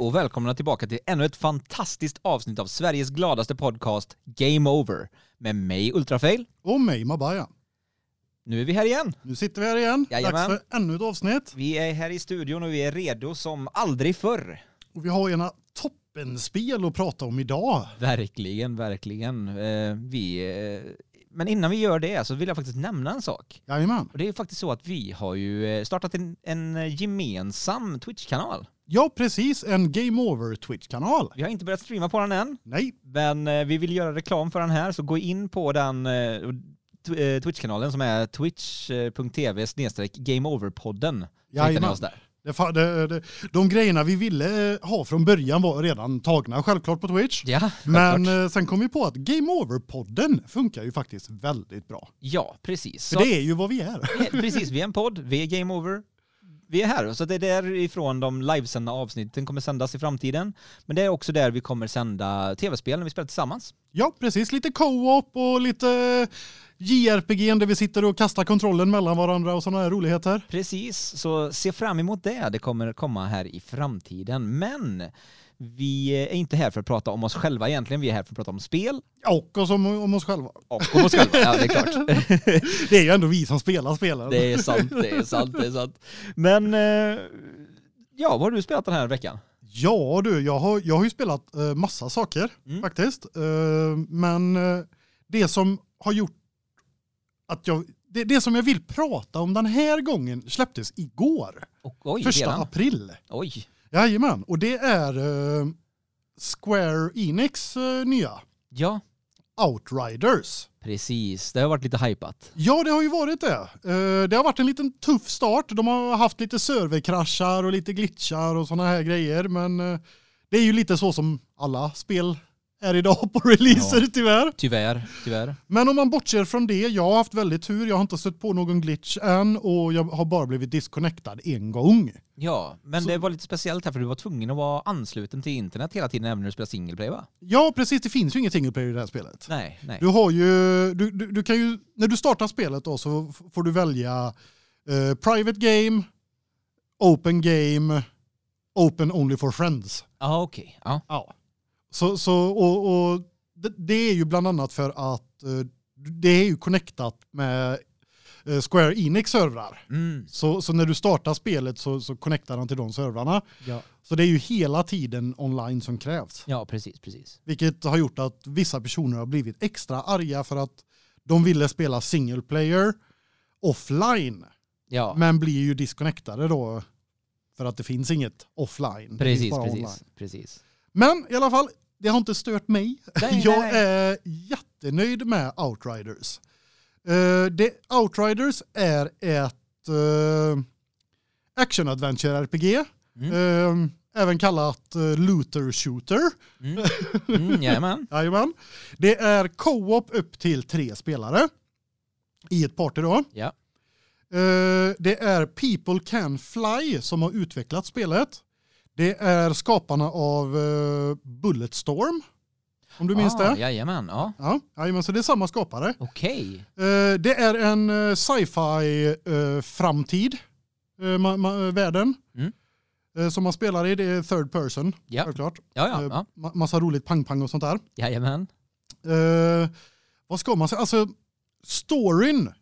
och välkomna tillbaka till ännu ett fantastiskt avsnitt av Sveriges gladaste podcast Game Over med mig Ultrafail. Och mig Mabaya. Nu är vi här igen. Nu sitter vi här igen. Jajamän. Dags för ännu ett avsnitt. Vi är här i studion och vi är redo som aldrig förr. Och vi har ena toppenspel att prata om idag. Verkligen, verkligen. Eh, vi, eh, men innan vi gör det så vill jag faktiskt nämna en sak. Jajamän. Och det är faktiskt så att vi har ju eh, startat en, en gemensam Twitch-kanal. Ja, precis. En Game Over Twitch-kanal. Vi har inte börjat streama på den än, Nej, men eh, vi vill göra reklam för den här, så gå in på den eh, eh, Twitch-kanalen som är twitch.tv snedstreck gameoverpodden. Så hittar ni Jajamän. det, det, det, de grejerna vi ville ha från början var redan tagna självklart på Twitch. Ja, Men självklart. eh, sen kom vi på att Game Over-podden funkar ju faktiskt väldigt bra. Ja, precis. För Så, det är ju vad vi är. vi är- precis, vi är en podd, vi är Game Over. Vi är här, så det är därifrån de livesända avsnitten kommer sändas i framtiden. Men det är också där vi kommer sända tv-spel när vi spelar tillsammans. Ja, precis. Lite co-op och lite JRPG där vi sitter och kastar kontrollen mellan varandra och sådana här roligheter. Precis, så se fram emot det. Det kommer komma här i framtiden. Men vi är inte här för att prata om oss själva egentligen. Vi är här för att prata om spel Och oss om, om oss själva. och om oss själva. Ja, det är klart. Det är ju ändå vi som spelar spelen. Det är sant, det är sant, det är sant. Men eh, ja, vad har du spelat den här veckan? Ja du, jag har, jag har ju spelat eh, massa saker Mm. faktiskt. Eh, men det som har gjort att jag, det, det som jag vill prata om den här gången släpptes igår. Och, oj, Första redan? april. Oj, Jajamän, och det är eh, Square Enix eh, nya ja, Outriders. precis. Det har varit lite hypat. Ja, det har ju varit det. Eh, Det har varit en liten tuff start. De har haft lite serverkraschar och lite glitchar och såna här grejer. Men det är ju lite så som alla spel är idag på releaser Ja. tyvärr. Tyvärr, tyvärr. Men om man bortser från det, jag har haft väldigt tur. Jag har inte stött på någon glitch än och jag har bara blivit disconnectad en gång. Ja, men Så- det var lite speciellt här för du var tvungen att vara ansluten till internet hela tiden även när du spelar single play va? Ja, precis. Det finns ju inget single player i det här spelet. Nej, nej. Du har ju, du, du, du kan ju, när du startar spelet då så får du välja eh, private game, open game, open only for friends. Ja, okej. Ja. Så, så och, och det, det är ju bland annat för att eh, det är ju connectat med eh, Square Enix servrar. Mm. Så, så när du startar spelet så, så connectar han till de servrarna. Ja. Så det är ju hela tiden online som krävs. ja, precis, precis. Vilket har gjort att vissa personer har blivit extra arga för att de ville spela single player offline. Ja, Men blir ju disconnectade då för att det finns inget offline. Precis, precis, online. precis. Men i alla fall, det har inte stört mig. Nej, Jag nej. är jättenöjd med Outriders. Uh, det, Outriders är ett uh, action-adventure-RPG. Mm. Eh, även kallat uh, looter shooter. Mm. Mm, jajamän. Jajamän. Det är co-op upp till tre spelare. I ett party då. Ja. Eh, det är People Can Fly som har utvecklat spelet. Det är skaparna av uh, Bulletstorm. Om du minns ah, det? Jajamän, ja. Ja, jajamän, så det är samma skapare. Okej. Eh, det är en uh, sci-fi framtid. Världen. Mm. Eh, som man spelar i, det är third person. Ja. Självklart. Ja, ja, Eh, ja. ma- massa roligt pang-pang och sånt där. Jajamän. Eh, vad ska man säga? Alltså, storyn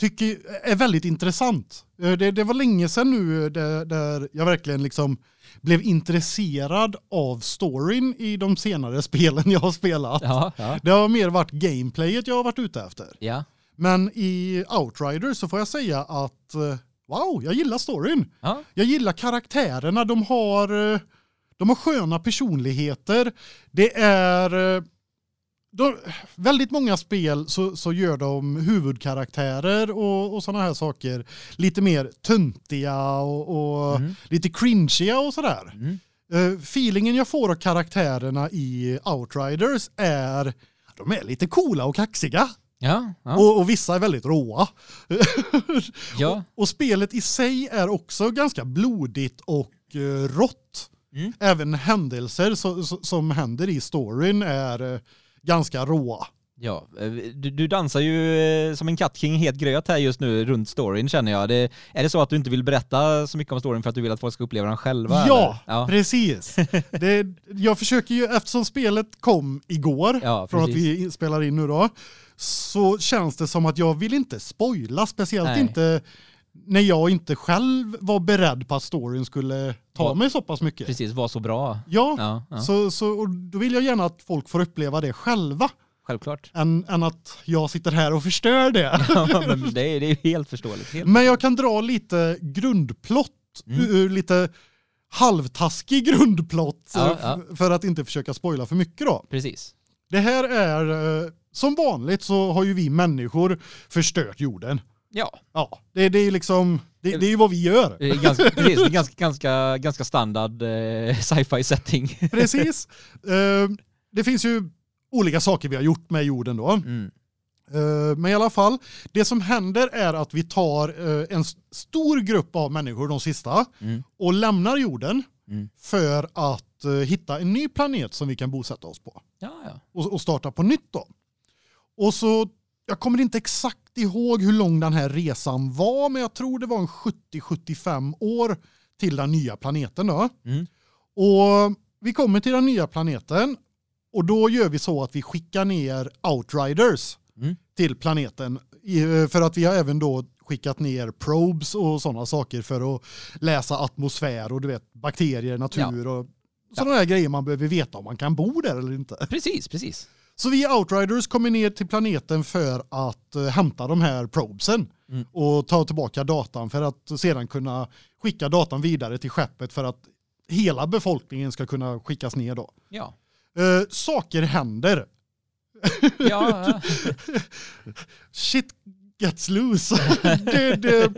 tycker, är väldigt intressant. Eh, det, det var länge sedan nu där, där jag verkligen liksom blev intresserad av storyn i de senare spelen jag har spelat. Ja, ja. Det har mer varit gameplayet jag har varit ute efter. Ja. Men i Outrider så får jag säga att eh, wow, jag gillar storyn. Ja. Jag gillar karaktärerna, de har eh, de har sköna personligheter. Det är eh, de, väldigt många spel så, så gör de huvudkaraktärer och, och sådana här saker lite mer töntiga och, och Mm. lite cringeiga och sådär. Mm. Uh, feelingen jag får av karaktärerna i Outriders är de är lite coola och kaxiga. Ja, ja. Och, och vissa är väldigt råa. Ja. och, och spelet i sig är också ganska blodigt och uh, rått. Mm. Även händelser så, så, som händer i storyn är uh, ganska råa. Ja, eh, du, du dansar ju eh, som en katt kring het gröt här just nu runt storyn känner jag. Det, är det så att du inte vill berätta så mycket om storyn för att du vill att folk ska uppleva den själva? Ja, ja. precis. Det, jag försöker ju, eftersom spelet kom igår, Ja, från att vi spelar in nu då, så känns det som att jag vill inte spoila, speciellt Nej. inte när jag inte själv var beredd på att storyn skulle ta Ja. mig så pass mycket. Precis, var så bra. Ja, Ja, ja. Så, så och då vill jag gärna att folk får uppleva det själva, självklart. än, än att jag sitter här och förstör det. Ja, men det, är, det är helt förståeligt. Helt. Men jag kan dra lite grundplott, Mm. lite halvtaskig grundplott Ja, eh, ja. för att inte försöka spoila för mycket då. Precis. Det här är, eh, som vanligt så har ju vi människor förstört jorden. Ja, Ja, det, det är liksom, det, det är ju vad vi gör. det är ganska, precis, det är ganska, ganska, ganska standard eh, sci-fi setting. Precis. Eh, det finns ju olika saker vi har gjort med jorden då. Mm. Eh, Men i alla fall, det som händer är att vi tar eh, en stor grupp av människor, de sista, Mm. och lämnar jorden Mm. för att eh, hitta en ny planet som vi kan bosätta oss på Ja, ja. och, och starta på nytt då. Och så, jag kommer inte exakt ihåg hur lång den här resan var, men jag tror det var en 70-75 år till den nya planeten då. Mm. Och vi kommer till den nya planeten och då gör vi så att vi skickar ner outriders Mm. till planeten för att vi har även då skickat ner probes och sådana saker för att läsa atmosfär och du vet bakterier, natur och sådana där grejer man behöver veta om man kan bo där eller inte. Precis, precis. Så vi outriders kommer ner till planeten för att eh, hämta de här probesen Mm. och ta tillbaka datan för att sedan kunna skicka datan vidare till skeppet för att hela befolkningen ska kunna skickas ner då. Ja. Eh, saker händer. Ja, Shit gets loose. det, det,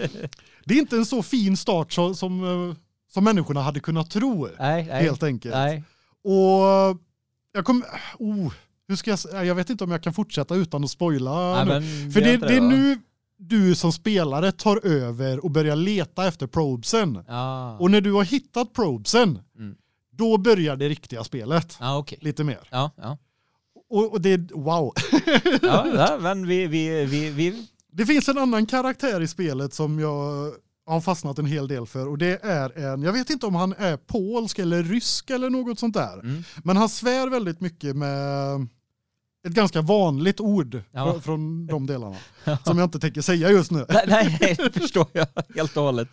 det är inte en så fin start så, som, eh, som människorna hade kunnat tro. nej, nej. Helt enkelt. Nej. Och jag kommer... Oh, hur ska jag, jag vet inte om jag kan fortsätta utan att spoila. nej nu. För det, det är nu du som spelare tar över och börjar leta efter probesen. Ja, Och när du har hittat probesen, Mm. då börjar det riktiga spelet. ja okej. Lite mer. Ja, ja. Och, och det wow. Ja, ja, men vi, vi, vi, vi, Det finns en annan karaktär i spelet som jag har fastnat en hel del för och det är en, jag vet inte om han är polsk eller rysk eller något sånt där. mm. Men han svär väldigt mycket med ett ganska vanligt ord Ja. fr- från de delarna som jag inte tänker säga just nu. nej, nej, nej, det förstår jag helt och hållet.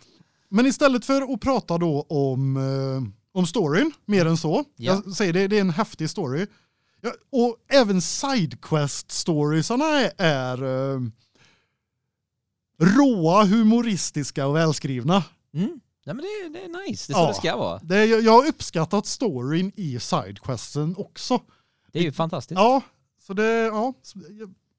Men istället för att prata då om, eh, om storyn, mer än så. Ja. Jag säger det, det är en häftig story. Ja, och även sidequest-storiesarna är, är eh, råa, humoristiska och välskrivna. Mm. Nej, men det, det är nice, det är så Ja. det ska vara. Det, jag, jag har uppskattat storyn i sidequesten också. Det är ju fantastiskt. Ja, så det, ja.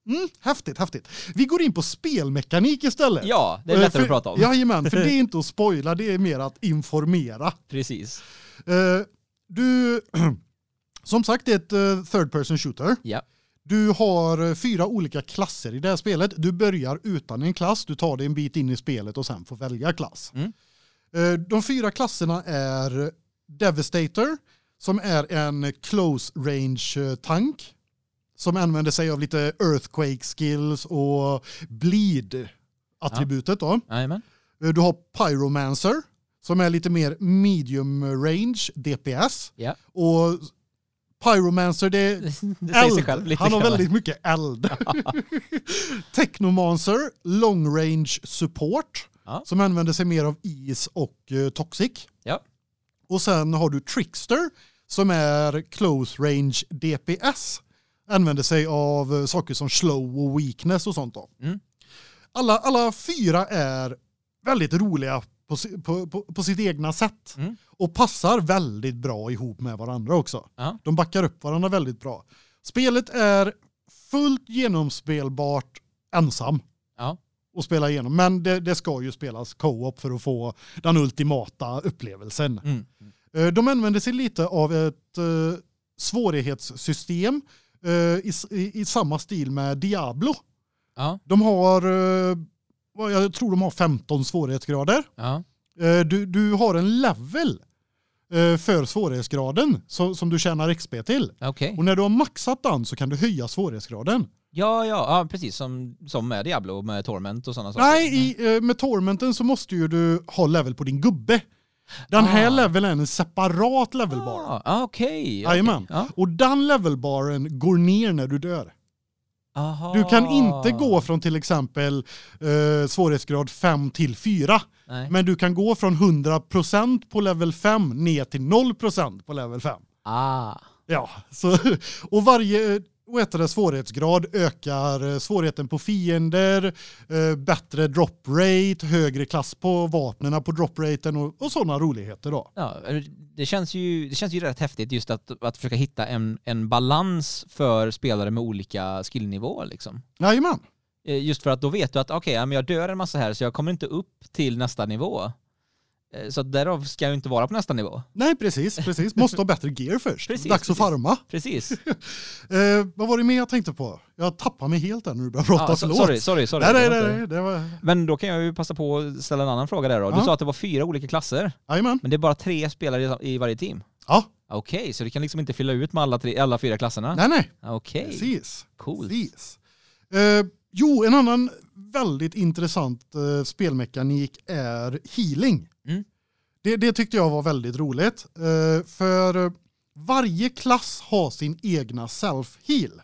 Mm, häftigt, häftigt. Vi går in på spelmekanik istället. Ja, det är lättare för, att prata om. Jajamän, för det är inte att spoila, det är mer att informera. Precis. Eh, du, som sagt, det är ett eh, third person shooter. Ja. Du har eh, fyra olika klasser i det här spelet. Du börjar utan en klass, du tar dig en bit in i spelet och sen får välja klass. Mm. Eh, de fyra klasserna är Devastator, som är en close range eh, tank som använder sig av lite earthquake skills och bleed attributet då. Jajamän. Eh, Du har Pyromancer som är lite mer medium range DPS Ja. och Pyromancer det är eld. Han har väldigt mycket eld. Technomancer long range support Ja. som använder sig mer av is och eh, toxic. Ja. Och sen har du Trickster som är close range DPS. Använder sig av eh, saker som slow och weakness och sånt då. Mm. Alla, alla fyra är väldigt roliga på, på, på, på sitt egna sätt. Mm. Och passar väldigt bra ihop med varandra också. Ja. De backar upp varandra väldigt bra. Spelet är fullt genomspelbart ensam Ja. att spela igenom. Men det, det ska ju spelas co-op för att få den ultimata upplevelsen. Mm. Eh, De använder sig lite av ett eh, svårighetssystem i, s- i, i samma stil med Diablo. Ja. De har, eh, jag tror de har 15 svårighetsgrader. Ja. Eh, Du, du har en level eh, för svårighetsgraden som, som du tjänar XP till. Okej. Och när du har maxat den så kan du höja svårighetsgraden. Ja, ja, ja, precis som, som med Diablo med Torment och sådana saker. Nej, i, eh, med Tormenten så måste ju du ha level på din gubbe. Den här Ah. leveln är en separat levelbar. Ah, ah, okej. Okej. Ja. Och den levelbaren går ner när du dör. Aha. Du kan inte gå från till exempel eh, svårighetsgrad 5 till 4. Nej. Men du kan gå från 100% på level 5 ner till 0% på level 5. Ah. Ja, så, och varje det, svårighetsgrad ökar eh, svårigheten på fiender, eh, bättre drop rate, högre klass på vapnena på drop raten och, och sådana roligheter då. Ja, det känns ju, det känns ju rätt häftigt just att, att försöka hitta en, en balans för spelare med olika skillnivåer liksom. Jajamän. Eh, Just för att då vet du att okej, men jag dör en massa här så jag kommer inte upp till nästa nivå. Eh, Så därav ska jag inte vara på nästa nivå. Nej, precis, precis. Måste ha bättre gear först. Precis, Dags att precis. farma. Precis. Eh, vad var det mer jag tänkte på? Jag tappar mig helt där när du börjar prata, Ja, so- förlåt. sorry, sorry, sorry. Nej, nej, nej, nej, det var... Men då kan jag ju passa på att ställa en annan fråga där då. Du Ja. sa att det var fyra olika klasser, Jajamän. men det är bara tre spelare i varje team. Ja, Okej, så du kan liksom inte fylla ut med alla, tre, alla fyra klasserna? nej, nej. Okej, Precis. coolt. Precis. Eh, jo, en annan väldigt intressant eh, spelmekanik är healing. Det, det tyckte jag var väldigt roligt. Eh, för varje klass har sin egna self-heal.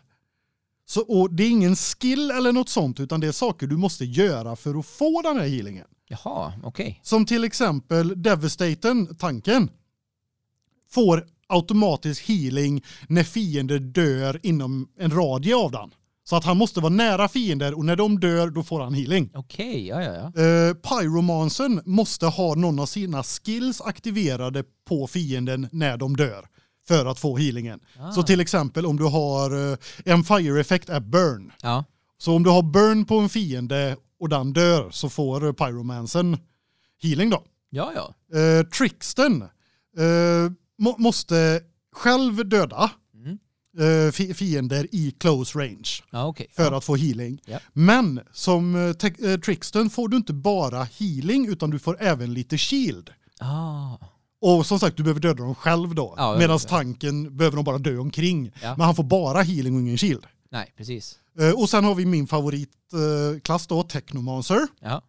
Så, och det är ingen skill eller något sånt utan det är saker du måste göra för att få den här healingen. Jaha, okej. Som till exempel Devastaten, tanken, får automatisk healing när fiender dör inom en radie av den. Så att han måste vara nära fiender och när de dör då får han healing. Okej, ja, ja, ja. Uh, Pyromansen måste ha någon av sina skills aktiverade på fienden när de dör för att få healingen. Ah. Så till exempel om du har eh, en fire effect är burn. Ja, Så om du har burn på en fiende och den dör så får eh, Pyromansen healing då. ja, ja. Eh, Tricksten eh, må, måste själv döda. Eh, fi- fiender i close range Ja, okej. för ja. att få healing. Ja. Men som eh, eh, Tricksten får du inte bara healing utan du får även lite shield. Ah. Och som sagt, du behöver döda dem själv då. Ja, Medan tanken behöver de bara dö omkring. Ja. Men han får bara healing och ingen shield. Nej, precis. Eh, och sen har vi min favoritklass klass då, Technomancer. Ja.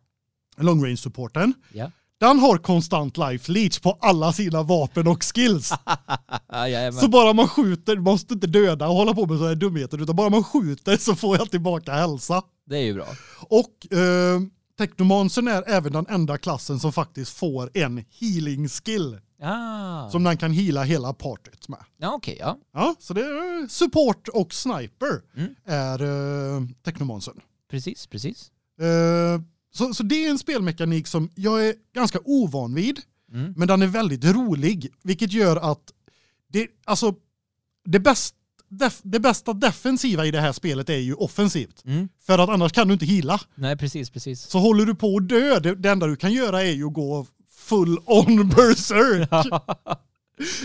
Long range supporten. Ja. Den har konstant life leech på alla sina vapen och skills. Så bara man skjuter, man måste inte döda och hålla på med sådana här dumheter utan bara man skjuter så får jag tillbaka hälsa. Det är ju bra. Och eh, Technomancern är även den enda klassen som faktiskt får en healing skill Ah. som den kan heala hela partyt med. Ja, okej, ja. Ja, så det är support och sniper Mm. är eh, Technomancern. Precis, precis. Eh, så, så det är en spelmekanik som jag är ganska ovan vid. Mm. Men den är väldigt rolig, vilket gör att det, alltså, det, bäst, def, det bästa defensiva i det här spelet är ju offensivt. Mm. För att annars kan du inte hila. Nej, precis, precis. Så håller du på att dö, det, det enda du kan göra är ju att gå full on berserk.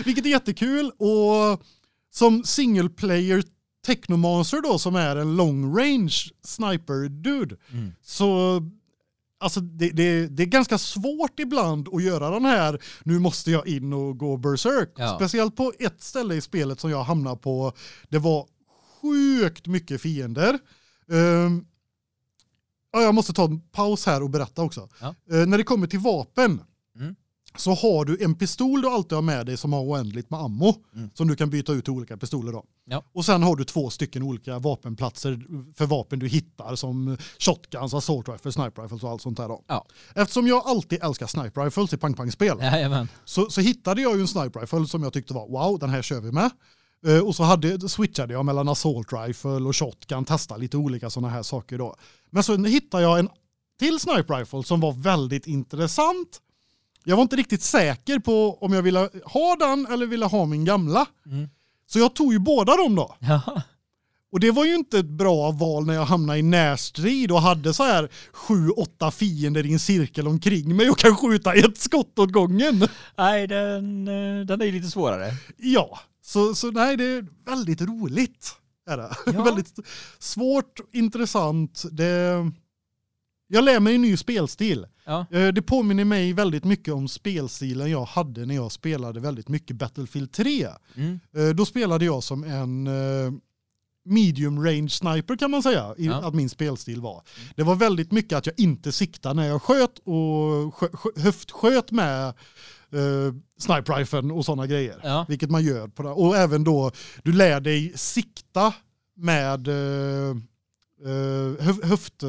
Vilket är jättekul och som single player Technomancer då som är en long range sniper dude. Mm. Så alltså det, det, det är ganska svårt ibland att göra den här nu måste jag in och gå berserk. Ja. Speciellt på ett ställe i spelet som jag hamnade på. Det var sjukt mycket fiender. Ehm, ja, jag måste ta en paus här och berätta också. Ja. Eh, när det kommer till vapen Mm. Så har du en pistol du alltid har med dig som har oändligt med ammo Mm. som du kan byta ut till olika pistoler då. Ja. Och sen har du två stycken olika vapenplatser för vapen du hittar som shotguns, assault rifles, sniper rifles och allt sånt där då. Ja. Eftersom jag alltid älskar sniper rifles i pang-pang-spel Jajamän. så, så hittade jag ju en sniper rifle som jag tyckte var wow, den här kör vi med. Eh, och så hade, switchade jag mellan assault rifle och shotgun, testa lite olika sådana här saker då. Men så hittade jag en till sniper rifle som var väldigt intressant. Jag var inte riktigt säker på om jag ville ha den eller ville ha min gamla. Mm. Så jag tog ju båda dem då. Ja. Och det var ju inte ett bra val när jag hamnade i närstrid och hade så här sju, åtta fiender i en cirkel omkring mig och kan skjuta ett skott åt gången. Nej, den, eh, den är ju lite svårare. Ja, så, så nej, det är väldigt roligt. Är det. Ja. väldigt svårt, intressant. Det, jag lär mig en ny spelstil. Ja. Eh, Det påminner mig väldigt mycket om spelstilen jag hade när jag spelade väldigt mycket Battlefield 3. Mm. Eh, Då spelade jag som en, eh, medium range sniper kan man säga Ja. att min spelstil var. Det var väldigt mycket att jag inte siktade när jag sköt och skö, skö, höftsköt med uh, sniper riflen och sådana grejer. Ja. Vilket man gör på det. Och även då, du lär dig sikta med uh, höf, höft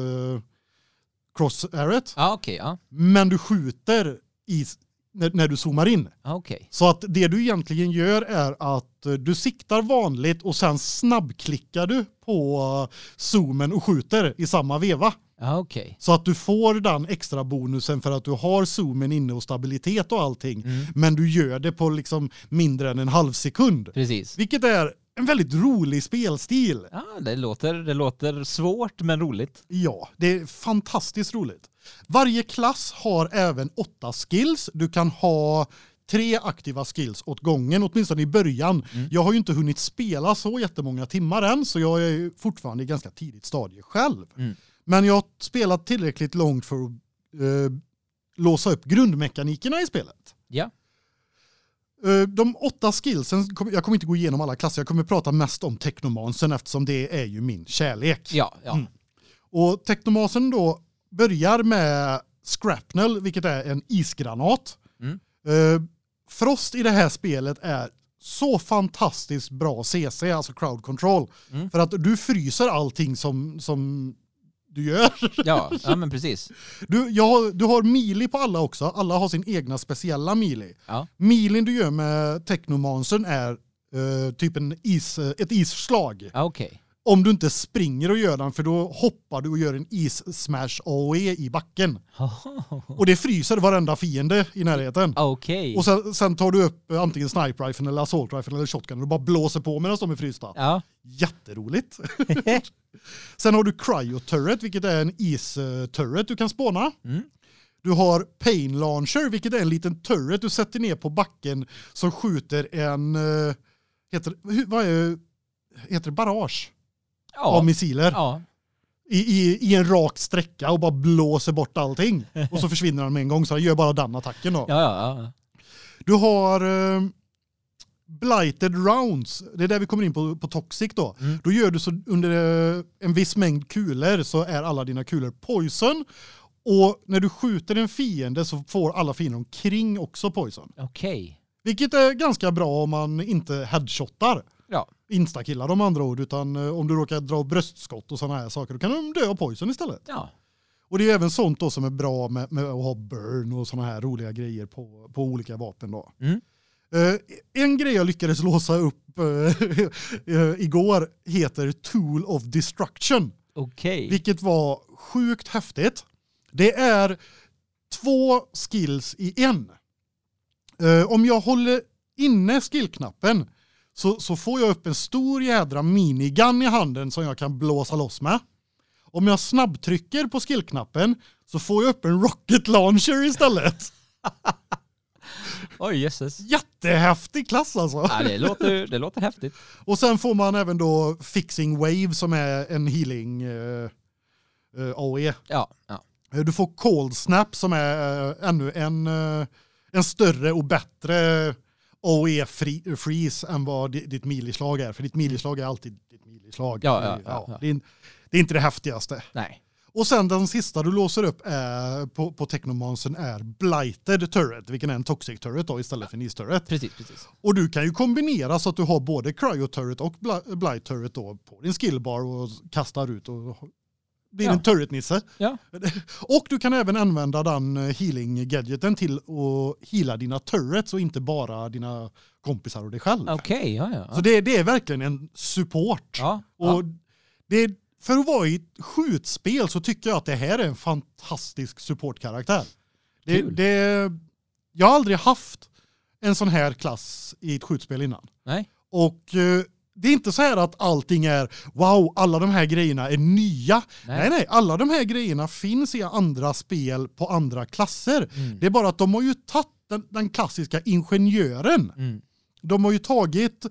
cross arret. Ja, okej. ja. Men du skjuter i, när, när du zoomar in. Ja, okej. Så att det du egentligen gör är att eh, du siktar vanligt och sen snabbklickar du på eh, zoomen och skjuter i samma veva. Ja, okej. Så att du får den extra bonusen för att du har zoomen inne och stabilitet och allting. Mm. Men du gör det på liksom mindre än en halv sekund. Precis. Vilket är en väldigt rolig spelstil. Ja, det låter, det låter svårt men roligt. Ja, det är fantastiskt roligt. Varje klass har även åtta skills. Du kan ha tre aktiva skills åt gången, åtminstone i början. Mm. Jag har ju inte hunnit spela så jättemånga timmar än, så jag är ju fortfarande i ganska tidigt stadie själv. Mm. Men jag har spelat tillräckligt långt för att eh, låsa upp grundmekanikerna i spelet. Ja. Eh, De åtta skillsen, jag kommer inte gå igenom alla klasser, jag kommer prata mest om Technomansen eftersom det är ju min kärlek. Ja, ja. Mm. Och Technomasen då börjar med Scrapnel, vilket är en isgranat. Mm. Eh, Frost i det här spelet är så fantastiskt bra CC, alltså crowd control. Mm. För att du fryser allting som, som du gör. Ja, ja men precis. Du, jag, har- du har mili på alla också, alla har sin egna speciella mili. Ja. Milin du gör med Technomansen är eh, typ en is, eh, ett isslag. Okej. Om du inte springer och gör den för då hoppar du och gör en is-smash AOE i backen. Och det fryser varenda fiende i närheten. Okej. Och sen, sen tar du upp eh, antingen sniper rifle eller assault rifle eller shotgun och bara blåser på medan de är frysta. Ja. Jätteroligt. sen har du cryo turret vilket är en is-turret du kan spåna. Mm. Du har pain launcher vilket är en liten turret du sätter ner på backen som skjuter en eh, heter vad är heter det barrage av Ja. missiler Ja. i, i, i en rak sträcka och bara blåser bort allting och så försvinner han med en gång så han gör bara den attacken då. Ja, ja, ja. Du har eh, blighted rounds. Det är där vi kommer in på på toxic då. Mm. Då gör du så under eh, en viss mängd kulor så är alla dina kulor poison och när du skjuter en fiende så får alla fiender omkring också poison. Okej. Vilket är ganska bra om man inte headshotar. Ja. Instakillar de andra ord utan eh, om du råkar dra bröstskott och sådana här saker då kan de dö av poison istället. Ja. Och det är även sånt då som är bra med, med att ha burn och sådana här roliga grejer på, på olika vapen då. Mm. Eh, en grej jag lyckades låsa upp eh, igår heter Tool of Destruction. Okej. Vilket var sjukt häftigt. Det är två skills i en. Om jag håller inne skillknappen så, så får jag upp en stor jädra minigun i handen som jag kan blåsa loss med. Om jag snabbtrycker på skillknappen så får jag upp en rocket launcher istället. Oj, jösses. Jättehäftig klass alltså. Ja, det låter, det låter häftigt. Och sen får man även då fixing wave som är en healing eh, eh, AOE. Ja, ja. Du får cold snap som är eh, ännu en, eh, en större och bättre AOE free, freeze än vad di- ditt milislag är. För ditt milislag är alltid ditt milislag. Ja, ja, ja, ja. Det, är, det är inte det häftigaste. Nej. Och sen den sista du låser upp är, på, på Technomansen är Blighted Turret, vilken är en Toxic Turret då istället för Is Turret. Precis, precis. Och du kan ju kombinera så att du har både Cryo Turret och Bli- Blight Turret då på din skillbar och kastar ut och blir Ja. en turret-nisse. Ja. Och du kan även använda den eh, healing-gadgeten till att heala dina turrets och inte bara dina kompisar och dig själv. Okej, ja, ja. Så det, det är verkligen en support. ja, Och det, för att vara i ett skjutspel så tycker jag att det här är en fantastisk supportkaraktär. Det, det, jag har aldrig haft en sån här klass i ett skjutspel innan. Nej. Och eh, det är inte så här att allting är wow, alla de här grejerna är nya. Nej, Nej. nej, alla de här grejerna finns i andra spel på andra klasser. Mm. Det är bara att de har ju tagit den, den klassiska ingenjören. Mm. De har ju tagit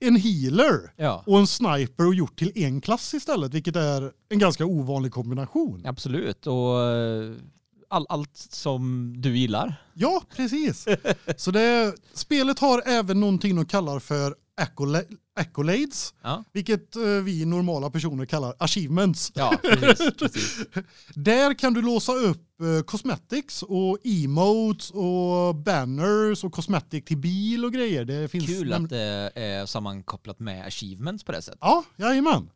en healer Ja, och en sniper och gjort till en klass istället, vilket är en ganska ovanlig kombination. Ja, absolut. Och eh, all, allt som du gillar. precis. Så det, spelet har även någonting de kallar för accolades, Ja, vilket eh, vi normala personer kallar achievements. ja precis. precis. Där kan du låsa upp eh, cosmetics och emotes och banners och cosmetic till bil och grejer. Det finns Kul att det är sammankopplat med achievements på det sättet. Ja, jajamän.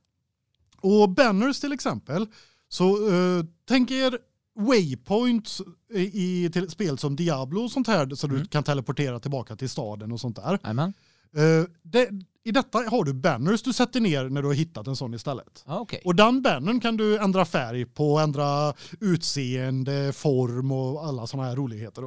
Och banners till exempel. Så uh, tänk er waypoints i, i till spel som Diablo och sånt här så Mm. du kan teleportera tillbaka till staden och sånt där. Jajamän. Eh, det, I detta har du banners du sätter ner när du har hittat en sån istället. Ja, okej. Och den bannern kan du ändra färg på, ändra utseende, form och alla såna här roligheter.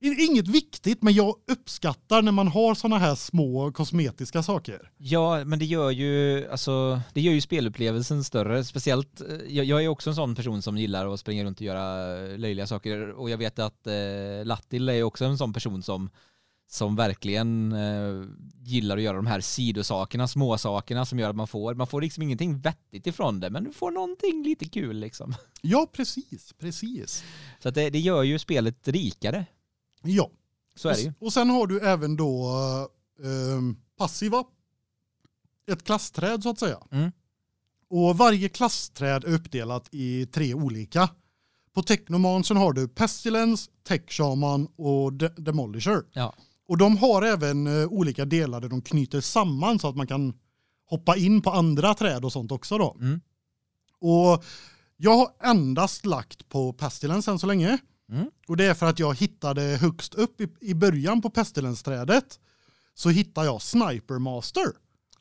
Inget viktigt, men jag uppskattar när man har såna här små kosmetiska saker. Ja, men det gör ju, alltså, det gör ju spelupplevelsen större. Speciellt, eh, jag, jag är också en sån person som gillar att springa runt och göra löjliga saker. Och jag vet att eh, Lattil är också en sån person som, som verkligen eh, gillar att göra de här sidosakerna, småsakerna som gör att man får, man får liksom ingenting vettigt ifrån det, men du får någonting lite kul liksom. Ja, precis, precis. Så att det, det gör ju spelet rikare. Ja. Så är det ju. Och, sen har du även då ehm, passiva ett klassträd så att säga. Mm. Och varje klassträd är uppdelat i tre olika. På Technomansen har du Pestilence, Tech Shaman och De Demolisher. Ja. Och de har även eh, olika delar där de knyter samman så att man kan hoppa in på andra träd och sånt också då. Mm. Och jag har endast lagt på Pestilence än så länge. Mm. Och det är för att jag hittade högst upp i, i början på Pestilence-trädet så hittar jag Sniper Master.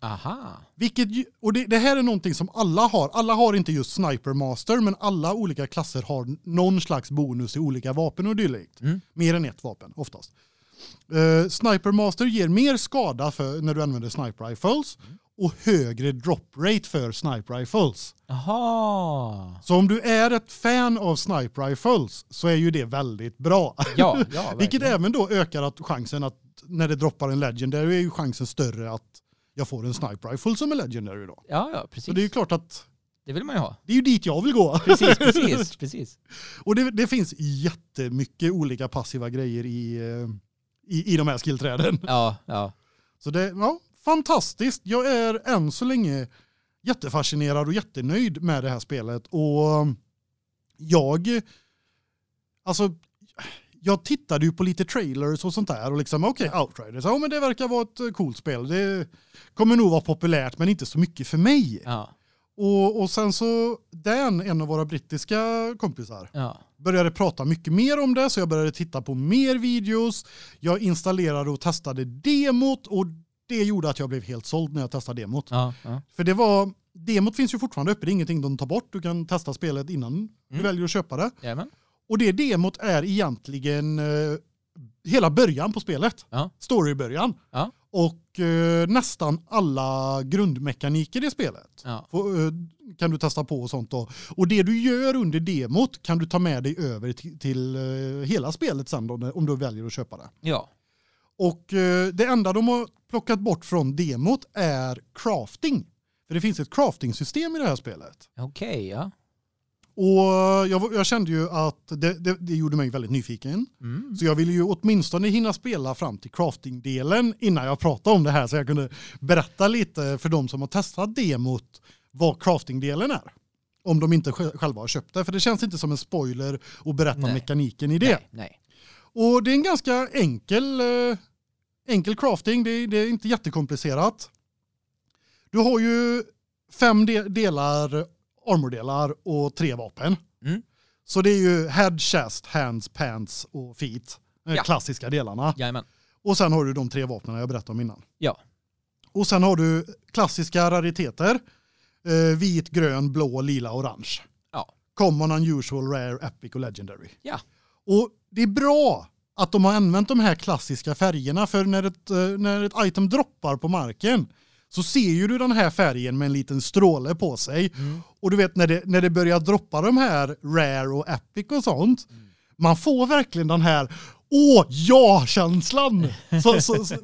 Aha. Vilket och det, det här är någonting som alla har. Alla har inte just Sniper Master men alla olika klasser har någon slags bonus i olika vapen och dylikt. Mm. Mer än ett vapen oftast. Uh, Sniper Master ger mer skada för när du använder Sniper Rifles och högre drop rate för Sniper Rifles. Aha. Så om du är ett fan av Sniper Rifles så är ju det väldigt bra. Ja, ja Vilket även då ökar att chansen att när det droppar en Legendary är ju chansen större att jag får en Sniper Rifle som är Legendary då. Ja, ja, precis. Så det är ju klart att Det vill man ju ha. det är ju dit jag vill gå. Precis, precis, precis. Och det, det finns jättemycket olika passiva grejer i, eh, i, i de här skillträden. Ja, ja. Så det, ja, fantastiskt. Jag är än så länge jättefascinerad och jättenöjd med det här spelet. Och jag, alltså, jag tittade ju på lite trailers och sånt där och liksom okej, Outriders, ja men det verkar vara ett eh, coolt spel. Det kommer nog vara populärt men inte så mycket för mig. Ja, Och, och sen så Dan, en av våra brittiska kompisar, ja. började prata mycket mer om det så jag började titta på mer videos. Jag installerade och testade demot och det gjorde att jag blev helt såld när jag testade demot. ja, ja. För det var demot finns ju fortfarande uppe, det är ingenting de tar bort. Du kan testa spelet innan du Mm. väljer att köpa det. Jajamän. Och det demot är egentligen eh, hela början på spelet. Ja. Storybörjan. Ja. Och eh, nästan alla grundmekaniker i spelet Ja. får, eh, kan du testa på och sånt då. Och det du gör under demot kan du ta med dig över till, till eh, hela spelet sen då, om du väljer att köpa det. Ja. Och det enda de har plockat bort från demot är crafting. För det finns ett crafting-system i det här spelet. Okej, ja. Och jag, var- jag kände ju att det, det, det gjorde mig väldigt nyfiken. Mm. Så jag ville ju åtminstone hinna spela fram till crafting-delen innan jag pratade om det här så jag kunde berätta lite för de som har testat demot vad crafting-delen är. Om de inte sj- själva har köpt det. För det känns inte som en spoiler att berätta Nej. mekaniken i det. Nej, nej. Och det är en ganska enkel, eh, enkel crafting. Det, är- det är inte jättekomplicerat. Du har ju fem de delar armordelar och tre vapen. Mm. Så det är ju head, chest, hands, pants och feet. De Ja. klassiska delarna. Jajamän. Och sen har du de tre vapnen jag berättade om innan. Ja. Och sen har du klassiska rariteter. Eh, vit, grön, blå, lila, orange. Ja. Common, unusual, rare, epic och legendary. Ja. Och det är bra att de har använt de här klassiska färgerna för när ett, eh, när ett item droppar på marken så ser ju du den här färgen med en liten stråle på sig. Mm. Och du vet när det, när det börjar droppa de här rare och epic och sånt. Man får verkligen den här åh ja-känslan.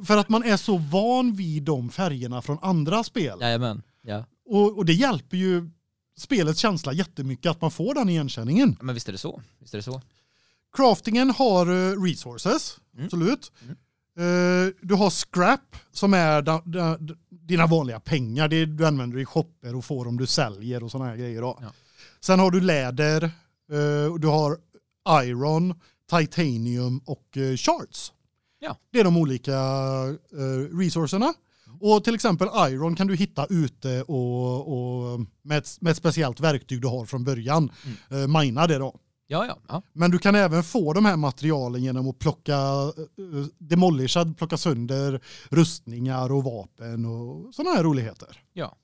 För att man är så van vid de färgerna från andra spel. Jajamän. Ja. Och, och det hjälper ju spelets känsla jättemycket att man får den igenkänningen. Men visst är det så. Visst är det så. Craftingen har eh, resources, Mm. absolut. Mm. Eh, du har scrap som är dina vanliga pengar. Det du använder i shopper och får om du säljer och sådana här grejer. Då. Ja. Sen har du läder, eh, du har iron, titanium och eh, shards. Ja. Det är de olika eh, resourcerna. Och till exempel iron kan du hitta ute och, och med, ett, med ett speciellt verktyg du har från början. Mm. Eh, mina det då. Ja, ja. ja. Men du kan även få de här materialen genom att plocka uh, demolishad, plocka sönder rustningar och vapen och sådana här roligheter. Ja.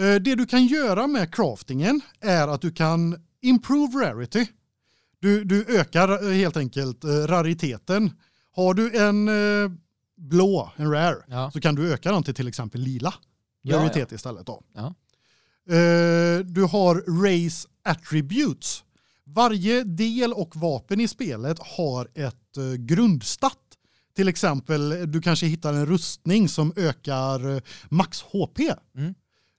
Uh, det du kan göra med craftingen är att du kan improve rarity. Du, du ökar uh, helt enkelt rariteten. Har du en blå, en rare, Ja. så kan du öka den till till exempel lila Ja, raritet istället då. Ja. du har race attributes. Varje del och vapen i spelet har ett uh, grundstat. Till exempel, du kanske hittar en rustning som ökar uh, max HP. Mm.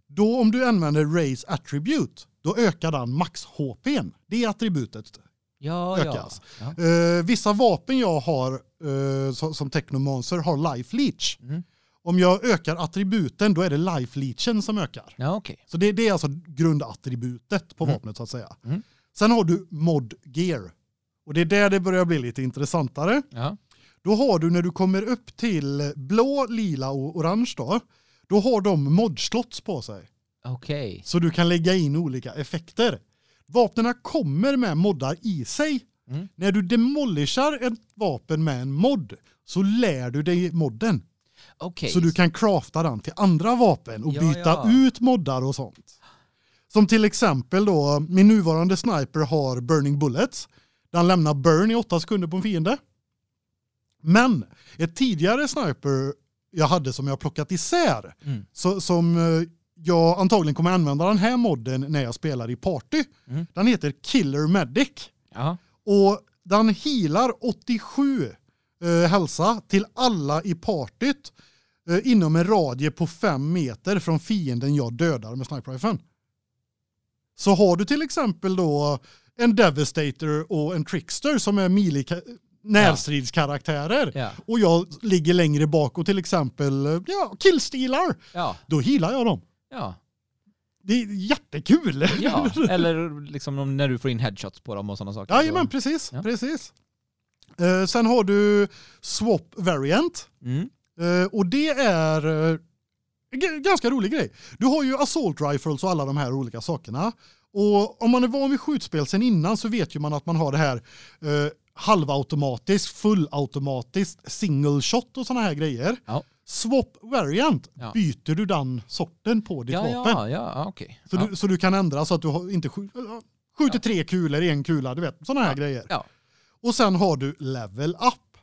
Då om du använder race attribute, då ökar den max HP. Det är attributet. Ja, Ökas. ja. ja. Uh, vissa vapen jag har uh, som, som Technomancer har life leech. Mm. Om jag ökar attributen då är det life leechen som ökar. Ja, okej. Så det, det är alltså grundattributet på Mm. vapnet så att säga. Mm. Sen har du mod gear. Och det är där det börjar bli lite intressantare. Ja. Då har du när du kommer upp till blå, lila och orange då, då har de modslots på sig. Okej. Så du kan lägga in olika effekter. Vapnena kommer med moddar i sig. Mm. När du demolishar ett vapen med en mod så lär du dig modden. Okej. Så du kan crafta den till andra vapen och Ja, byta ja. ut moddar och sånt. Som till exempel då, min nuvarande sniper har burning bullets. Den lämnar burn i åtta sekunder på en fiende. Men ett tidigare sniper jag hade som jag plockat isär, Mm. så, som eh, jag antagligen kommer använda den här modden när jag spelar i party. Mm. Den heter Killer Medic. Ja. Och den healar 87 eh, hälsa till alla i partyt eh, inom en radie på 5 meter från fienden jag dödar med sniper riflen. Så har du till exempel då en Devastator och en Trickster som är melee närstridskaraktärer Ja. och jag ligger längre bak och till exempel ja, killstealar, Ja. då healar jag dem. Ja. Det är jättekul. Ja. Eller liksom om- när du får in headshots på dem och sådana saker. Jajamän, Så- precis. Ja. precis. Eh, sen har du swap variant. Mm. Eh, och det är eh, g- ganska rolig grej. Du har ju assault rifles och alla de här olika sakerna. Och om man är van vid skjutspel sen innan så vet ju man att man har det här eh, halvautomatiskt, fullautomatiskt, single shot och såna här grejer. Ja. Swap variant Ja. byter du den sorten på ditt Ja, vapen. ja, ja, okej. Så, du, så du kan ändra så att du inte skj- eller, skjuter tre kulor i en kula, du vet, såna här grejer. Och sen har du level up.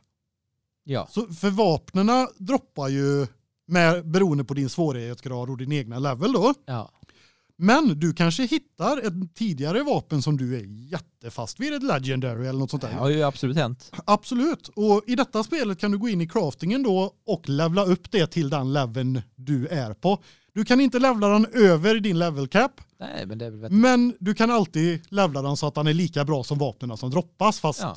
Ja. Så för vapnena droppar ju med beroende på din svårighetsgrad och din egna level då. Ja. Men du kanske hittar ett tidigare vapen som du är jättefast vid, ett legendary eller något sånt där. Det har ju absolut hänt. Absolut. Och i detta spelet kan du gå in i craftingen då och levla upp det till den leveln du är på. Du kan inte levla den över din level cap, Nej, men det är väl vettigt. men du kan alltid levla den så att den är lika bra som vapnen som droppas fast Ja.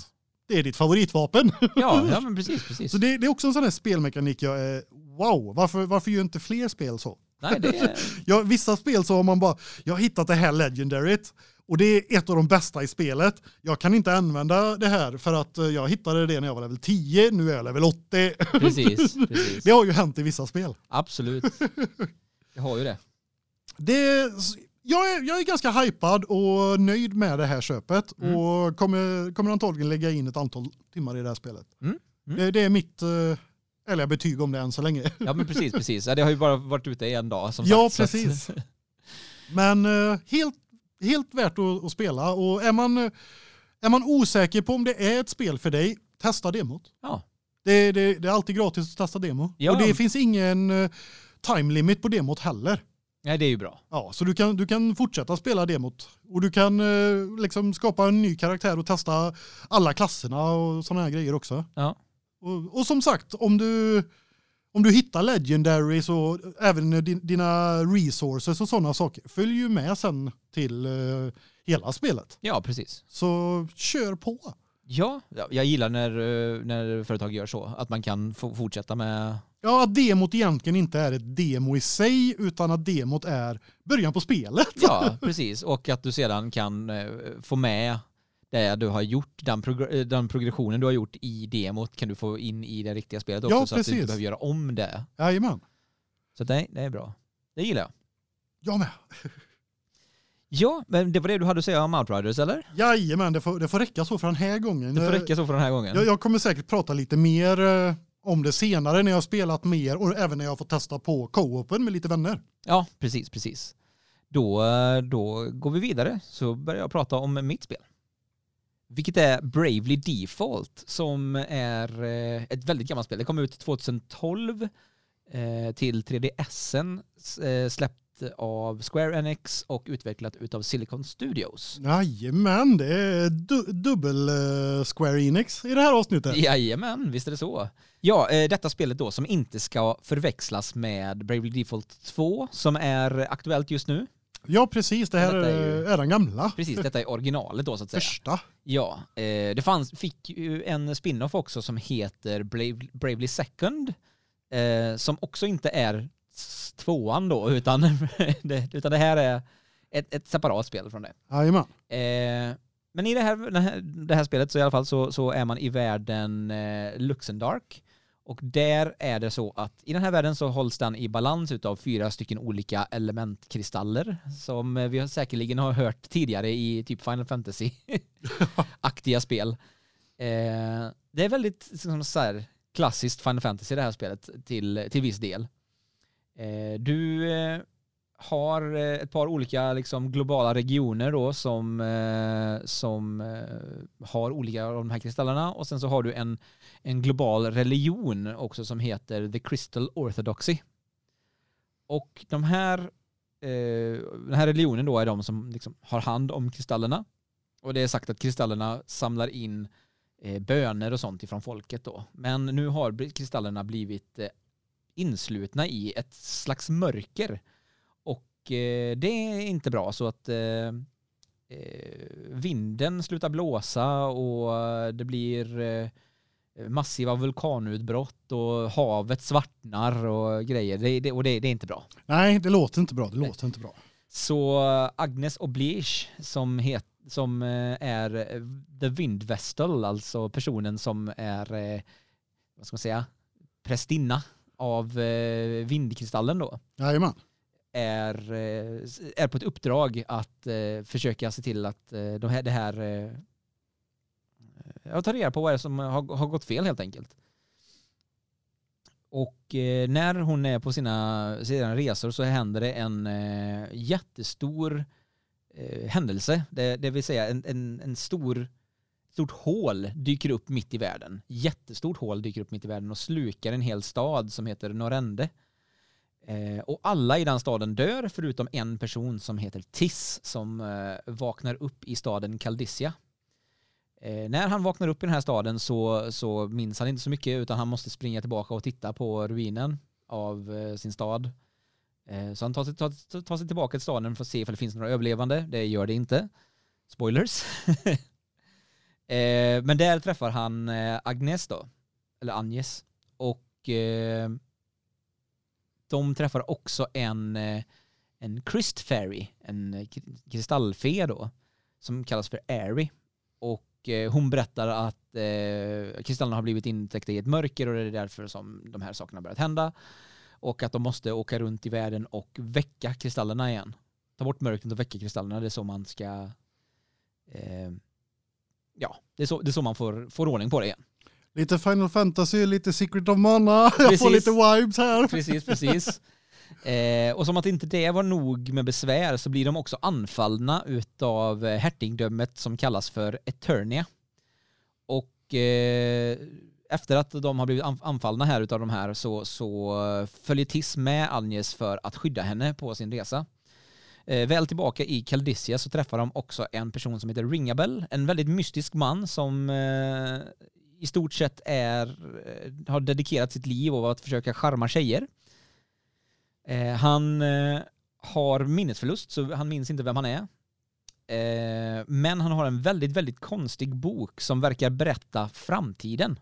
Det är ditt favoritvapen. Ja, ja, men precis, precis. Så det, det är också en sån här spelmekanik jag är wow, varför, varför gör inte fler spel så? Nej, det är... Ja, vissa spel så har man bara, jag har hittat det här legendaryt och det är ett av de bästa i spelet. Jag kan inte använda det här för att eh, jag hittade det när jag var level 10, nu är jag level 80. Precis, precis. Det har ju hänt i vissa spel. Absolut. Jag har ju det. Det, jag, är, jag är ganska hypad och nöjd med det här köpet Mm. och kommer, kommer antagligen lägga in ett antal timmar i det här spelet. Mm, mm. Det, det är mitt eh, ärliga betyg om det än så länge. Ja, men precis, precis. Ja, det har ju bara varit ute en dag som Ja, sagt. att- precis. Men eh, helt, helt värt att, att spela och är man, eh, är man osäker på om det är ett spel för dig, testa demot. Ja. Det, det, det är alltid gratis att testa demo. Ja. Och det finns ingen time limit på demot heller. Nej, det är ju bra. Ja, så du kan, du kan fortsätta spela demot och du kan eh, liksom skapa en ny karaktär och testa alla klasserna och sådana här grejer också. Ja. Och, och som sagt, om du, om du hittar legendaries och även din, dina resources och sådana saker följer ju med sen till eh, hela spelet. Ja, precis. Så kör på. Ja, jag gillar när, eh, när företag gör så. Att man kan fortsätta med... Ja, att demot egentligen inte är ett demo i sig utan att demot är början på spelet. Ja, precis. Och att du sedan kan eh, få med det du har gjort, den, progr eh, den progressionen du har gjort i demot kan du få in i det riktiga spelet också. Ja, så att du inte behöver göra om det. Jajamän. Så det, det är bra. Det gillar jag. Jag med. Ja, men det var det du hade att säga om Outriders, eller? Jajamän, det får, det får räcka så för den här gången. Det får räcka så för den här gången. Jag, jag kommer säkert prata lite mer eh, om det senare när jag har spelat mer och även när jag fått testa på co-open med lite vänner. Ja, precis, precis. Då, eh, då går vi vidare så börjar jag prata om mitt spel. Vilket är Bravely Default som är eh, ett väldigt gammalt spel. Det kom ut 2012 eh, till 3DSen släppt av Square Enix och utvecklat utav Silicon Studios. Jajamän, det är du dubbel uh, Square Enix i det här avsnittet. Jajamän, visst är det så. Ja, uh, detta spelet då som inte ska förväxlas med Bravely Default 2 som är aktuellt just nu. Ja, precis. Det här är, ju, är den gamla. Precis, detta är originalet då så att säga. Första. Ja, eh, det fanns, fick ju en spin-off också som heter Brave, Bravely Second. Eh, som också inte är tvåan då, utan det, utan det här är ett, ett separat spel från det. Jajamän. Eh, men i det här, det här, spelet så i alla fall så, så är man i världen eh, Luxendark. Och där är det så att i den här världen så hålls den i balans utav fyra stycken olika elementkristaller som vi säkerligen har hört tidigare i typ Final Fantasy-aktiga spel. Eh, det är väldigt liksom, så här, klassiskt Final Fantasy det här spelet till, till viss del. Eh, du eh, har eh, ett par olika liksom, globala regioner då som, eh, som eh, har olika av de här kristallerna och sen så har du en, en global religion också som heter The Crystal Orthodoxy. Och de här, den här religionen då är de som liksom har hand om kristallerna. Och det är sagt att kristallerna samlar in böner och sånt ifrån folket då. Men nu har kristallerna blivit inslutna i ett slags mörker. Och eh, det är inte bra så att eh, eh vinden slutar blåsa och det blir eh, massiva vulkanutbrott och havet svartnar och grejer. Det, det, och det, det, är inte bra. Nej, det låter inte bra. Det låter inte bra. Så Agnes Oblige som, het, som eh, är The Wind Vestal, alltså personen som är, vad ska man säga, prästinna av eh, vindkristallen då. Jajamän. Är, eh, är på ett uppdrag att eh, försöka se till att eh, de här, det här eh, jag tar reda på vad det är som har, har gått fel helt enkelt. Och eh, när hon är på sina, sina resor så händer det en eh, jättestor eh, händelse. Det, det vill säga en, en, en stor stort hål dyker upp mitt i världen. Jättestort hål dyker upp mitt i världen och slukar en hel stad som heter Norrende. Eh, och alla i den staden dör förutom en person som heter Tiss som eh, vaknar upp i staden Kaldissia. Eh, när han vaknar upp i den här staden så, så minns han inte så mycket utan han måste springa tillbaka och titta på ruinen av eh, sin stad. Eh, så han tar sig, tar, tar sig tillbaka till staden för att se om det finns några överlevande. Det gör det inte. Spoilers. Eh, men där träffar han eh, Agnes då, eller Agnes. Och eh, de träffar också en, eh, en Christ Fairy, en kristallfe då, som kallas för Airy. Och eh, hon berättar att eh, kristallerna har blivit intäckta i ett mörker och det är därför som de här sakerna börjat hända. Och att de måste åka runt i världen och väcka kristallerna igen. Ta bort mörkret och väcka kristallerna, det är så man ska eh, ja, det är så, det är så man får, får ordning på det igen. Lite Final Fantasy, lite Secret of Mana. Precis. Jag får lite vibes här. Precis, precis. Eh, och som att inte det var nog med besvär så blir de också anfallna utav hertigdömet som kallas för Eternia. Och eh, efter att de har blivit anfallna här utav de här så, så följer Tiss med Agnes för att skydda henne på sin resa. Eh, väl tillbaka i Kaldissia så träffar de också en person som heter Ringabel, en väldigt mystisk man som eh, i stort sett är, eh, har dedikerat sitt liv åt att försöka charma tjejer. Han har minnesförlust så han minns inte vem han är. Men han har en väldigt, väldigt konstig bok som verkar berätta framtiden.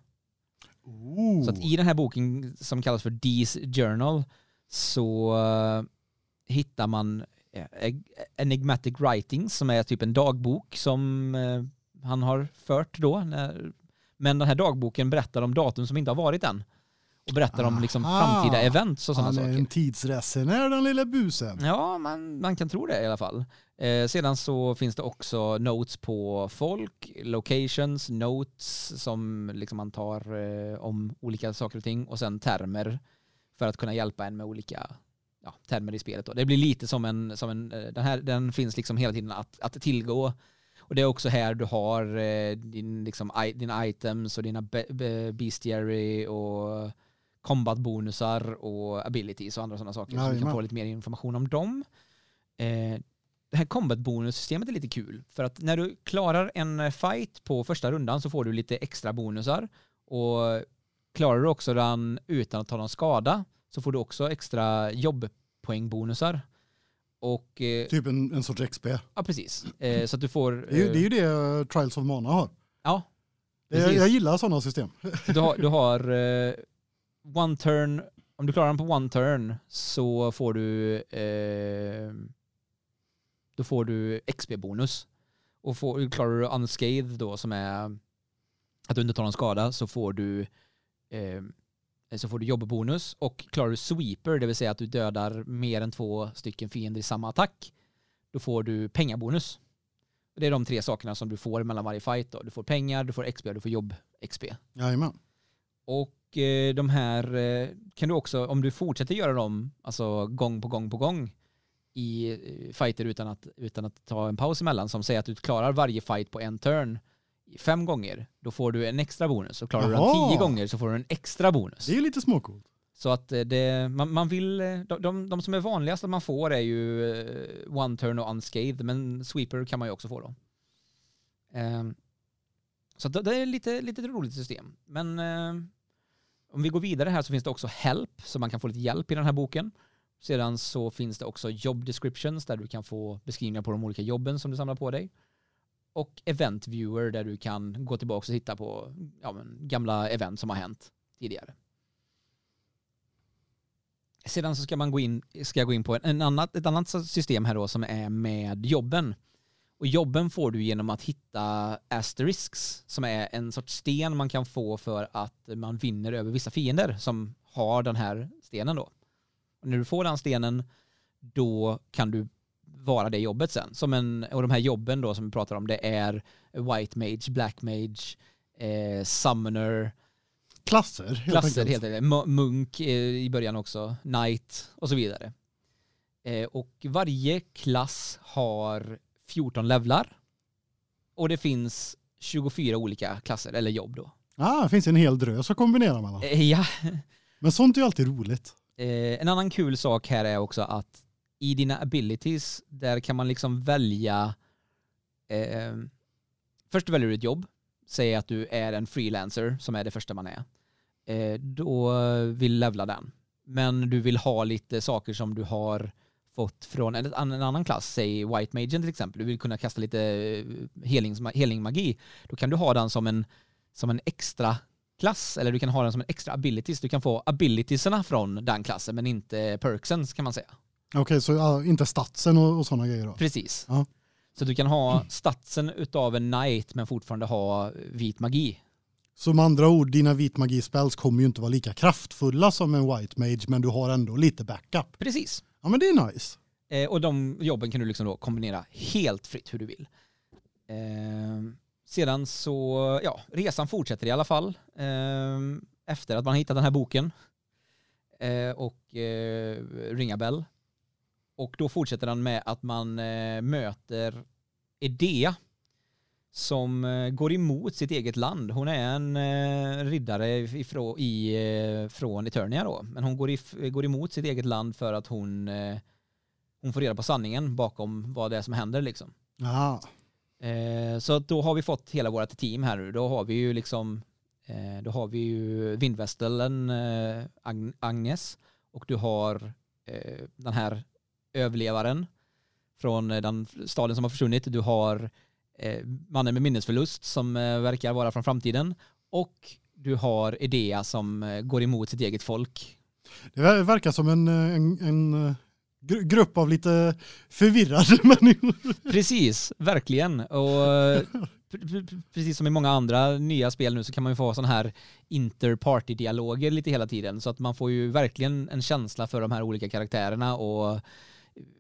Oh. Så att i den här boken som kallas för Dees Journal så hittar man Enigmatic Writings som är typ en dagbok som uh, han har fört då. Men den här dagboken berättar om datum som inte har varit än. Och berättar om liksom framtida events och sådana saker. Han är en tidsresenär den lilla busen. Ja, man, man kan tro det i alla fall. Eh, sedan så finns det också notes på folk, locations, notes som liksom man tar eh, om olika saker och ting och sen termer för att kunna hjälpa en med olika ja, termer i spelet. Då. Det blir lite som en, som en den här den finns liksom hela tiden att, att tillgå. Och det är också här du har eh, din, liksom, i, dina items och dina be, be, bestiary och combat-bonusar och abilities och andra sådana saker. Ja, så du kan få lite mer information om dem. Eh, det här combat-bonussystemet är lite kul. För att när du klarar en fight på första rundan så får du lite extra bonusar. Och klarar du också den utan att ta någon skada så får du också extra jobbpoängbonusar. Och, eh, typ en, en sorts XP. Ja, precis. Eh, så att du får... Det är, det är ju det Trials of Mana har. Ja. Jag, jag, gillar sådana system. du har, du har uh, one turn, om du klarar den på one turn så får du då får du XP-bonus. Och får, klarar du unscathed då som är att du inte tar någon skada så får du eh, så får du jobbbonus och klarar du sweeper, det vill säga att du dödar mer än två stycken fiender i samma attack, då får du pengabonus. Det är de tre sakerna som du får mellan varje fight då. Du får pengar, du får XP och du får jobb-XP. Jajamän. Och eh, de här eh, kan du också, om du fortsätter göra dem, alltså gång på gång på gång, i eh, fighter utan att, utan att ta en paus emellan som säger att du klarar varje fight på en turn fem gånger, då får du en extra bonus. Och klarar Jaha. du den tio gånger så får du en extra bonus. Det är ju lite småcoolt. Så att eh, det, man, man vill, eh, de, de, de, som är vanligast att man får är ju one turn och unscathed, men sweeper kan man ju också få då. Um, så det är lite, lite roligt system. Men uh, om vi går vidare här så finns det också help, så man kan få lite hjälp i den här boken. Sedan så finns det också job descriptions där du kan få beskrivningar på de olika jobben som du samlar på dig. Och event viewer där du kan gå tillbaka och titta på ja, men, gamla event som har hänt tidigare. Sedan så ska, man gå in, ska jag gå in på en annat, ett annat system här då som är med jobben. Och jobben får du genom att hitta asterisks som är en sorts sten man kan få för att man vinner över vissa fiender som har den här stenen då Och när du får den stenen, då kan du vara det jobbet sen. Som en, och de här jobben då som vi pratar om, det är White Mage, Black Mage, eh, Summoner. Klasser. Helt klasser helt enkelt. Munk eh, i början också, Knight och så vidare. Eh, och varje klass har 14 levlar. Och det finns 24 olika klasser, eller jobb då. Ah, det finns en hel drös att kombinera mellan. Eh, ja. Men sånt är ju alltid roligt. Eh, en annan kul sak här är också att i dina abilities, där kan man liksom välja eh, först väljer du ett jobb, säg att du är en freelancer som är det första man är. Eh, då vill levla den. Men du vill ha lite saker som du har fått från en, en annan klass, säg White Magen till exempel. Du vill kunna kasta lite eh, helingmagi. Eh, Då kan du ha den som en, som en extra klass eller du kan ha den som en extra abilities. Du kan få abilitiesarna från den klassen men inte perksen kan man säga. Okej, okay, så inte statsen och, och sådana grejer då? Precis. Uh. Så du kan ha statsen utav en knight men fortfarande ha vit magi. Så med andra ord, dina vit magi-spells kommer ju inte vara lika kraftfulla som en white mage men du har ändå lite backup. Precis. Ja men det är nice. Eh, och de jobben kan du liksom då kombinera helt fritt hur du vill. Eh, sedan så, ja, resan fortsätter i alla fall eh, efter att man hittat den här boken eh, och eh, ringa bell. Och då fortsätter den med att man eh, möter Edea som eh, går emot sitt eget land. Hon är en eh, riddare ifrån, i, eh, från Eternia då, men hon går, if, går emot sitt eget land för att hon, eh, hon får reda på sanningen bakom vad det är som händer liksom. Aha. Eh, så då har vi fått hela vårt team här nu. Då har vi ju liksom, då har vi ju vindvästelen Agnes och du har den här överlevaren från eh, den staden som har försvunnit. Du har eh, mannen med minnesförlust som eh, verkar vara från framtiden. Och du har Idea som eh, går emot sitt eget folk. Det ver- verkar som en, eh, en, en eh, gr- grupp av lite förvirrade människor. Precis, verkligen. Och pre- pre- precis som i många andra nya spel nu så kan man ju få sådana här interparty-dialoger lite hela tiden. Så att man får ju verkligen en känsla för de här olika karaktärerna och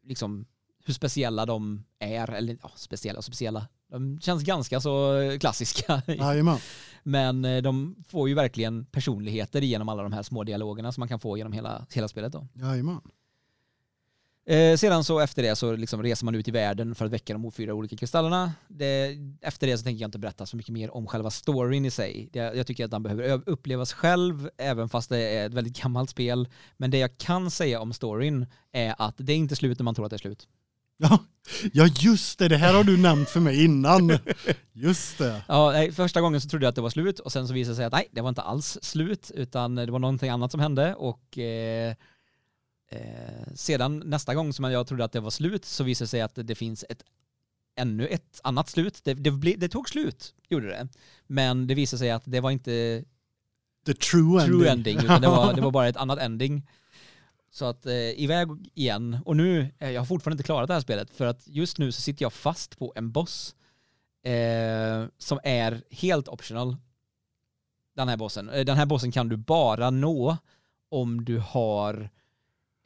liksom hur speciella de är. Eller ja, speciella och speciella. De känns ganska så klassiska. Jajamän. Men eh, de får ju verkligen personligheter genom alla de här små dialogerna som man kan få genom hela, hela spelet. Då. Jajamän. Eh, sedan så efter det så liksom reser man ut i världen för att väcka de fyra olika kristallerna. Det, efter det så tänker jag inte berätta så mycket mer om själva storyn i sig. Det, jag tycker att den behöver upplevas själv, även fast det är ett väldigt gammalt spel. Men det jag kan säga om storyn är att det är inte slut när man tror att det är slut. Ja. ja, just det. Det här har du nämnt för mig innan. Just det. Ja, nej, första gången så trodde jag att det var slut och sen så visade det sig att nej, det var inte alls slut utan det var någonting annat som hände och eh, eh, sedan nästa gång som jag trodde att det var slut så visade det sig att det finns ett ännu ett annat slut. Det, det, ble, det tog slut, gjorde det. Men det visade sig att det var inte The true ending. true ending utan det var, det var bara ett annat ending. Så att eh, iväg igen. Och nu, eh, jag har fortfarande inte klarat det här spelet för att just nu så sitter jag fast på en boss eh, som är helt optional. Den här bossen. Eh, Den här bossen kan du bara nå om du har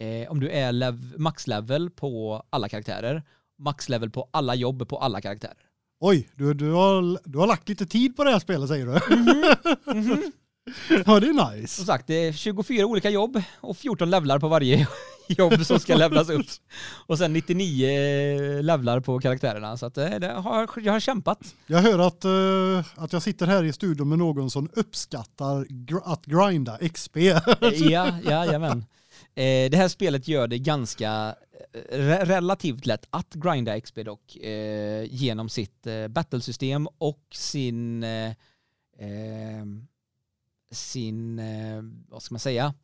eh, om du är lev- maxlevel på alla karaktärer, maxlevel på alla jobb på alla karaktärer. Oj, du, du, har, du har lagt lite tid på det här spelet säger du. Mhm. ja, det är nice. Som sagt, det är 24 olika jobb och 14 levlar på varje jobb som ska levlas upp. Och sen 99 levlar på karaktärerna. Så att eh, det har, jag har kämpat. Jag hör att, eh, att jag sitter här i studion med någon som uppskattar gr- att grinda XP. ja, ja, jajamän. Eh, det här spelet gör det ganska eh, re relativt lätt att grinda XP dock eh, genom sitt eh, battlesystem och sin eh, eh, sin, eh, vad ska man säga,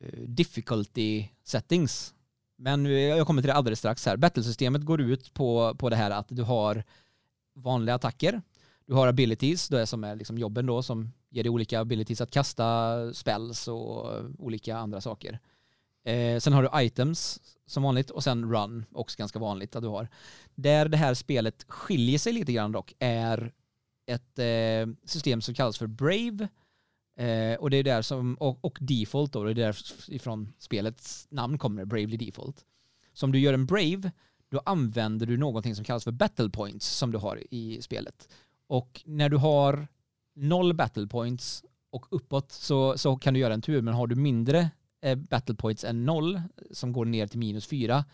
eh, difficulty settings. Men jag kommer till det alldeles strax här. Battlesystemet går ut på, på det här att du har vanliga attacker, du har abilities, det är som är liksom jobben då som ger dig olika abilities att kasta spells och olika andra saker. Eh, sen har du items som vanligt och sen run, också ganska vanligt att du har. Där det här spelet skiljer sig lite grann dock är ett eh, system som kallas för Brave eh, och det är där som, och, och default då, det är därifrån spelets namn kommer, Bravely Default. Så om du gör en Brave, då använder du någonting som kallas för battle points som du har i spelet. Och när du har noll battle points och uppåt så, så kan du göra en tur, men har du mindre battle points än noll som går ner till minus fyra,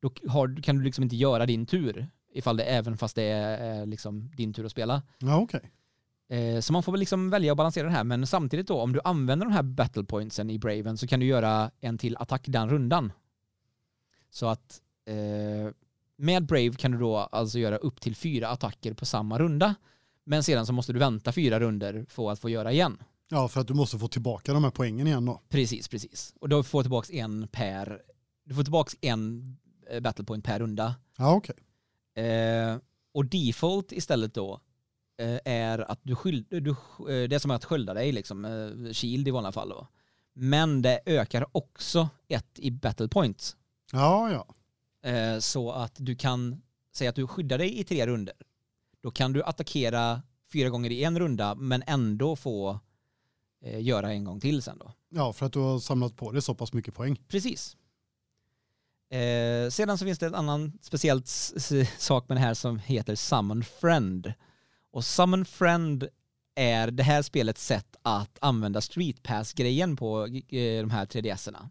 då har, kan du liksom inte göra din tur ifall det även fast det är eh, liksom din tur att spela. Ja, okej. Eh, så man får väl liksom välja att balansera det här, men samtidigt då om du använder de här battle pointsen i Braven så kan du göra en till attack den rundan. Så att eh, med Brave kan du då alltså göra upp till fyra attacker på samma runda, men sedan så måste du vänta fyra runder för att få göra igen. Ja, för att du måste få tillbaka de här poängen igen då. Precis, precis. Och då får du tillbaka en per, du får tillbaka en eh, battle point per runda. Ja, okej. Eh, och default istället då eh, är att du, skyld, du eh, det är som att skölda dig liksom, eh, shield i vanliga fall då. Men det ökar också ett i battle point. Ja, ja. Eh, så att du kan säga att du skyddar dig i tre runder. Då kan du attackera fyra gånger i en runda men ändå få göra en gång till sen då. Ja, för att du har samlat på dig så pass mycket poäng. Precis. Eh, sedan så finns det en annan speciellt s- s- sak med det här som heter Summon Friend. Och Summon Friend är det här spelets sätt att använda Street Pass-grejen på eh, de här 3DS-erna.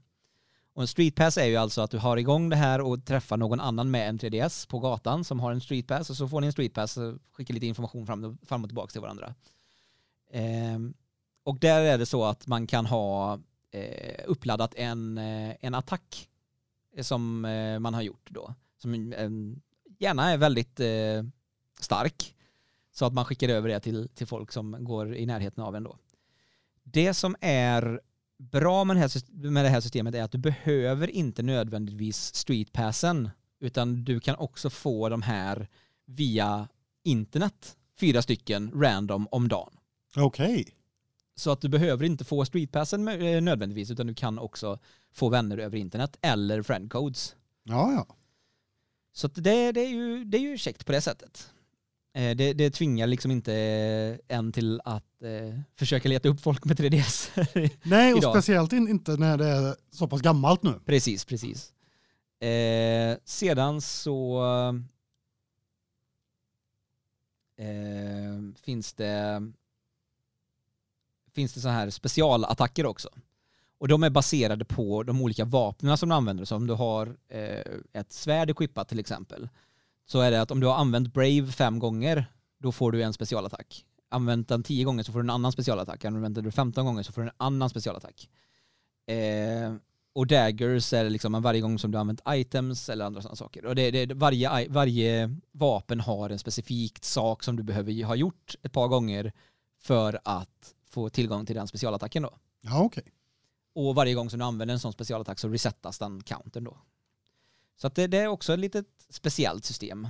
Och en Street Pass är ju alltså att du har igång det här och träffar någon annan med en 3DS på gatan som har en Street Pass och så får ni en Street Pass och skickar lite information fram, fram och tillbaka till varandra. Ehm, och där är det så att man kan ha eh, uppladdat en, eh, en attack eh, som eh, man har gjort då. Som eh, gärna är väldigt eh, stark. Så att man skickar över det till, till folk som går i närheten av en då. Det som är bra med det, här, med det här systemet är att du behöver inte nödvändigtvis streetpassen utan du kan också få de här via internet, fyra stycken random om dagen. Okej. Så att du behöver inte få streetpassen eh, nödvändigtvis, utan du kan också få vänner över internet eller friendcodes. Ja, ja. Så att det, det, är ju, det är ju käckt på det sättet. Eh, Det, det tvingar liksom inte en till att eh, försöka leta upp folk med 3DS. Nej, och Idag. speciellt in, inte när det är så pass gammalt nu. precis, precis. Eh, sedan så eh, finns det finns det så här specialattacker också. Och de är baserade på de olika vapnen som du använder. Så om du har eh, ett svärd equippat till exempel, så är det att om du har använt Brave fem gånger, då får du en specialattack. Använt den tio gånger så får du en annan specialattack. Använder du 15 gånger så får du en annan specialattack. Eh, och daggers är liksom varje gång som du har använt items eller andra sådana saker. Och det, det, varje, varje vapen har en specifik sak som du behöver ha gjort ett par gånger för att få tillgång till den specialattacken då. Ja, okej. Och varje gång som du använder en sån specialattack så resettas den countern då. Så att det, det är också ett litet speciellt system.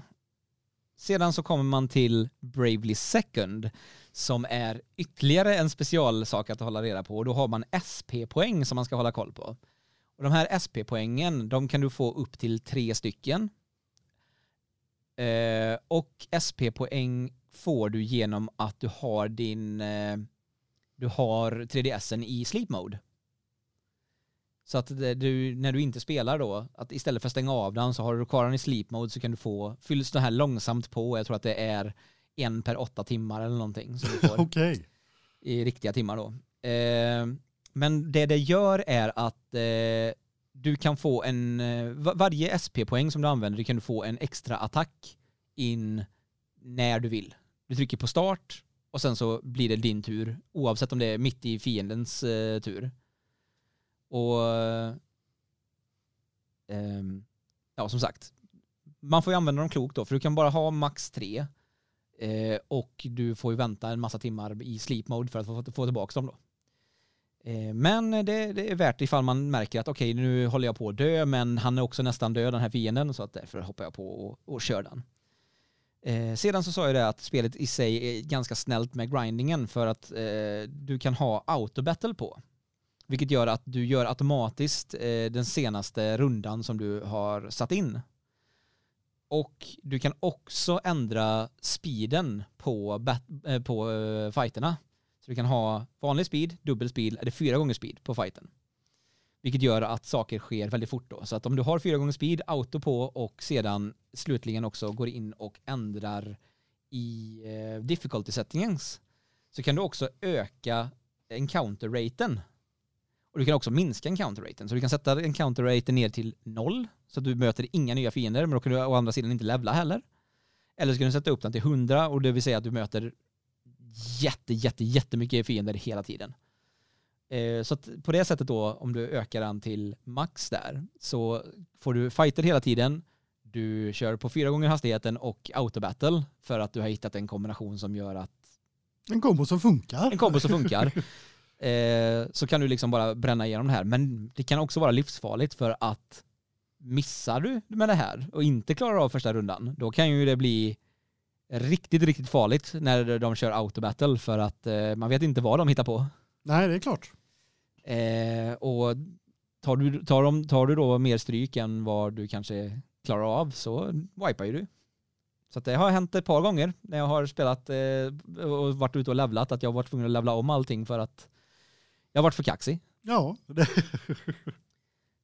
Sedan så kommer man till Bravely Second som är ytterligare en specialsak att hålla reda på och då har man SP-poäng som man ska hålla koll på. Och de här SP-poängen, de kan du få upp till tre stycken. Eh, och SP-poäng får du genom att du har din eh, du har 3DSen i sleep mode. Så att du, när du inte spelar då, att istället för att stänga av den så har du kvar den i sleep mode så kan du få, fylls det här långsamt på, jag tror att det är en per åtta timmar eller någonting Okej. i riktiga timmar då. Eh, men det det gör är att eh, du kan få en, eh, va- varje SP-poäng som du använder, du kan du få en extra attack in när du vill. Du trycker på start och sen så blir det din tur, oavsett om det är mitt i fiendens eh, tur. Och Eh, ja, som sagt, man får ju använda dem klokt då, för du kan bara ha max tre eh, och du får ju vänta en massa timmar i sleep mode för att få, få tillbaka dem då. Eh, men det, det är värt ifall man märker att okej, nu håller jag på att dö, men han är också nästan död den här fienden, så att därför hoppar jag på och, och kör den. Eh, sedan så sa jag det att spelet i sig är ganska snällt med grindingen för att eh, du kan ha autobattle på. Vilket gör att du gör automatiskt eh, den senaste rundan som du har satt in. Och du kan också ändra speeden på, bat- eh, på eh, fighterna. Så du kan ha vanlig speed, dubbel speed eller fyra gånger speed på fighten. Vilket gör att saker sker väldigt fort då. Så att om du har fyra gånger speed, auto på och sedan slutligen också går in och ändrar i eh, difficulty settings så kan du också öka encounter-raten. Och du kan också minska encounter-raten. Så du kan sätta encounter-raten ner till noll så att du möter inga nya fiender men då kan du å andra sidan inte levla heller. Eller så kan du sätta upp den till 100 och det vill säga att du möter jätte, jätte, jättemycket fiender hela tiden. Eh, Så på det sättet då, om du ökar den till max där, så får du fighter hela tiden, du kör på fyra gånger hastigheten och autobattle för att du har hittat en kombination som gör att En kombo som funkar. en kombo som funkar. Eh, så kan du liksom bara bränna igenom det här. Men det kan också vara livsfarligt för att missar du med det här och inte klarar av första rundan, då kan ju det bli riktigt, riktigt farligt när de kör autobattle för att eh, man vet inte vad de hittar på. Nej, det är klart. Eh, och tar du, tar, de, tar du då mer stryk än vad du kanske klarar av så wipar ju du. Så det har hänt ett par gånger när jag har spelat eh, och varit ute och levlat att jag har varit tvungen att levla om allting för att jag har varit för kaxig. Ja, det,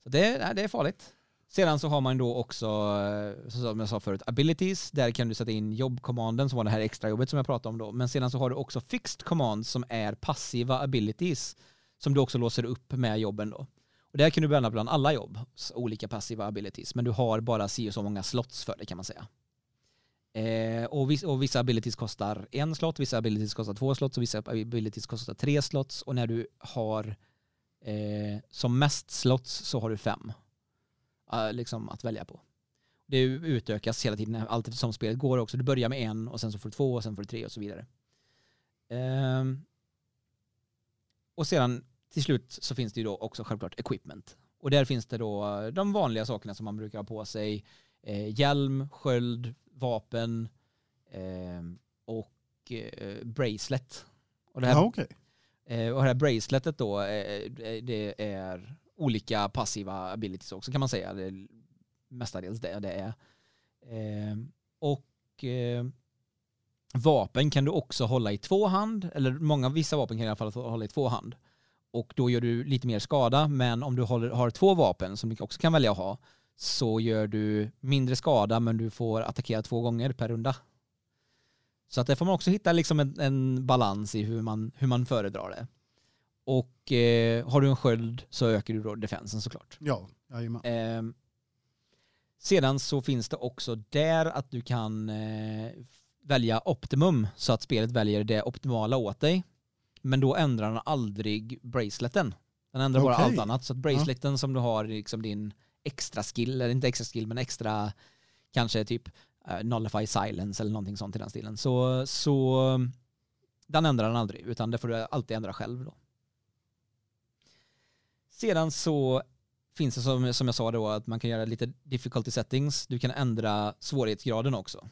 Så det, nej, det är farligt. Sedan så har man då också, eh, som jag sa förut, abilities. Där kan du sätta in jobbkommanden som var det här extra jobbet som jag pratade om då. Men sedan så har du också fixed commands som är passiva abilities som du också låser upp med jobben då. Och där kan du blanda bland alla jobb, olika passiva abilities. Men du har bara si och så många slots för det kan man säga. Eh, och, vissa, och vissa abilities kostar en slott, vissa abilities kostar två slots och vissa abilities kostar tre slots. Och när du har eh, som mest slots så har du fem eh, liksom att välja på. Det utökas hela tiden allt eftersom spelet går också. Du börjar med en och sen så får du två och sen får du tre och så vidare. Ehm, och sedan till slut så finns det ju då också självklart equipment. Och där finns det då de vanliga sakerna som man brukar ha på sig. eh, hjälm, sköld, vapen eh, och eh, bracelet. Och det här, Ja, okej. eh, och det här braceletet då, eh, det är olika passiva abilities också kan man säga. Det är mestadels det det är. Eh, och eh, vapen kan du också hålla i två hand, eller många vissa vapen kan i alla fall hålla i två hand. Och då gör du lite mer skada, men om du håller, har två vapen som du också kan välja att ha, så gör du mindre skada men du får attackera två gånger per runda. Så att där får man också hitta liksom en, en balans i hur man, hur man föredrar det. Och eh, har du en sköld så ökar du då defensen såklart. Ja, jajamän. Eh, sedan så finns det också där att du kan eh, välja optimum så att spelet väljer det optimala åt dig. Men då ändrar den aldrig braceleten. Den ändrar bara Okej. allt annat. Så att braceleten som du har liksom din extra skill, eller inte extra skill men extra kanske typ uh, nullify silence eller någonting sånt i den stilen. Så, så den ändrar den aldrig utan det får du alltid ändra själv då. Sedan så finns det som, som jag sa då att man kan göra lite difficulty settings. Du kan ändra svårighetsgraden också.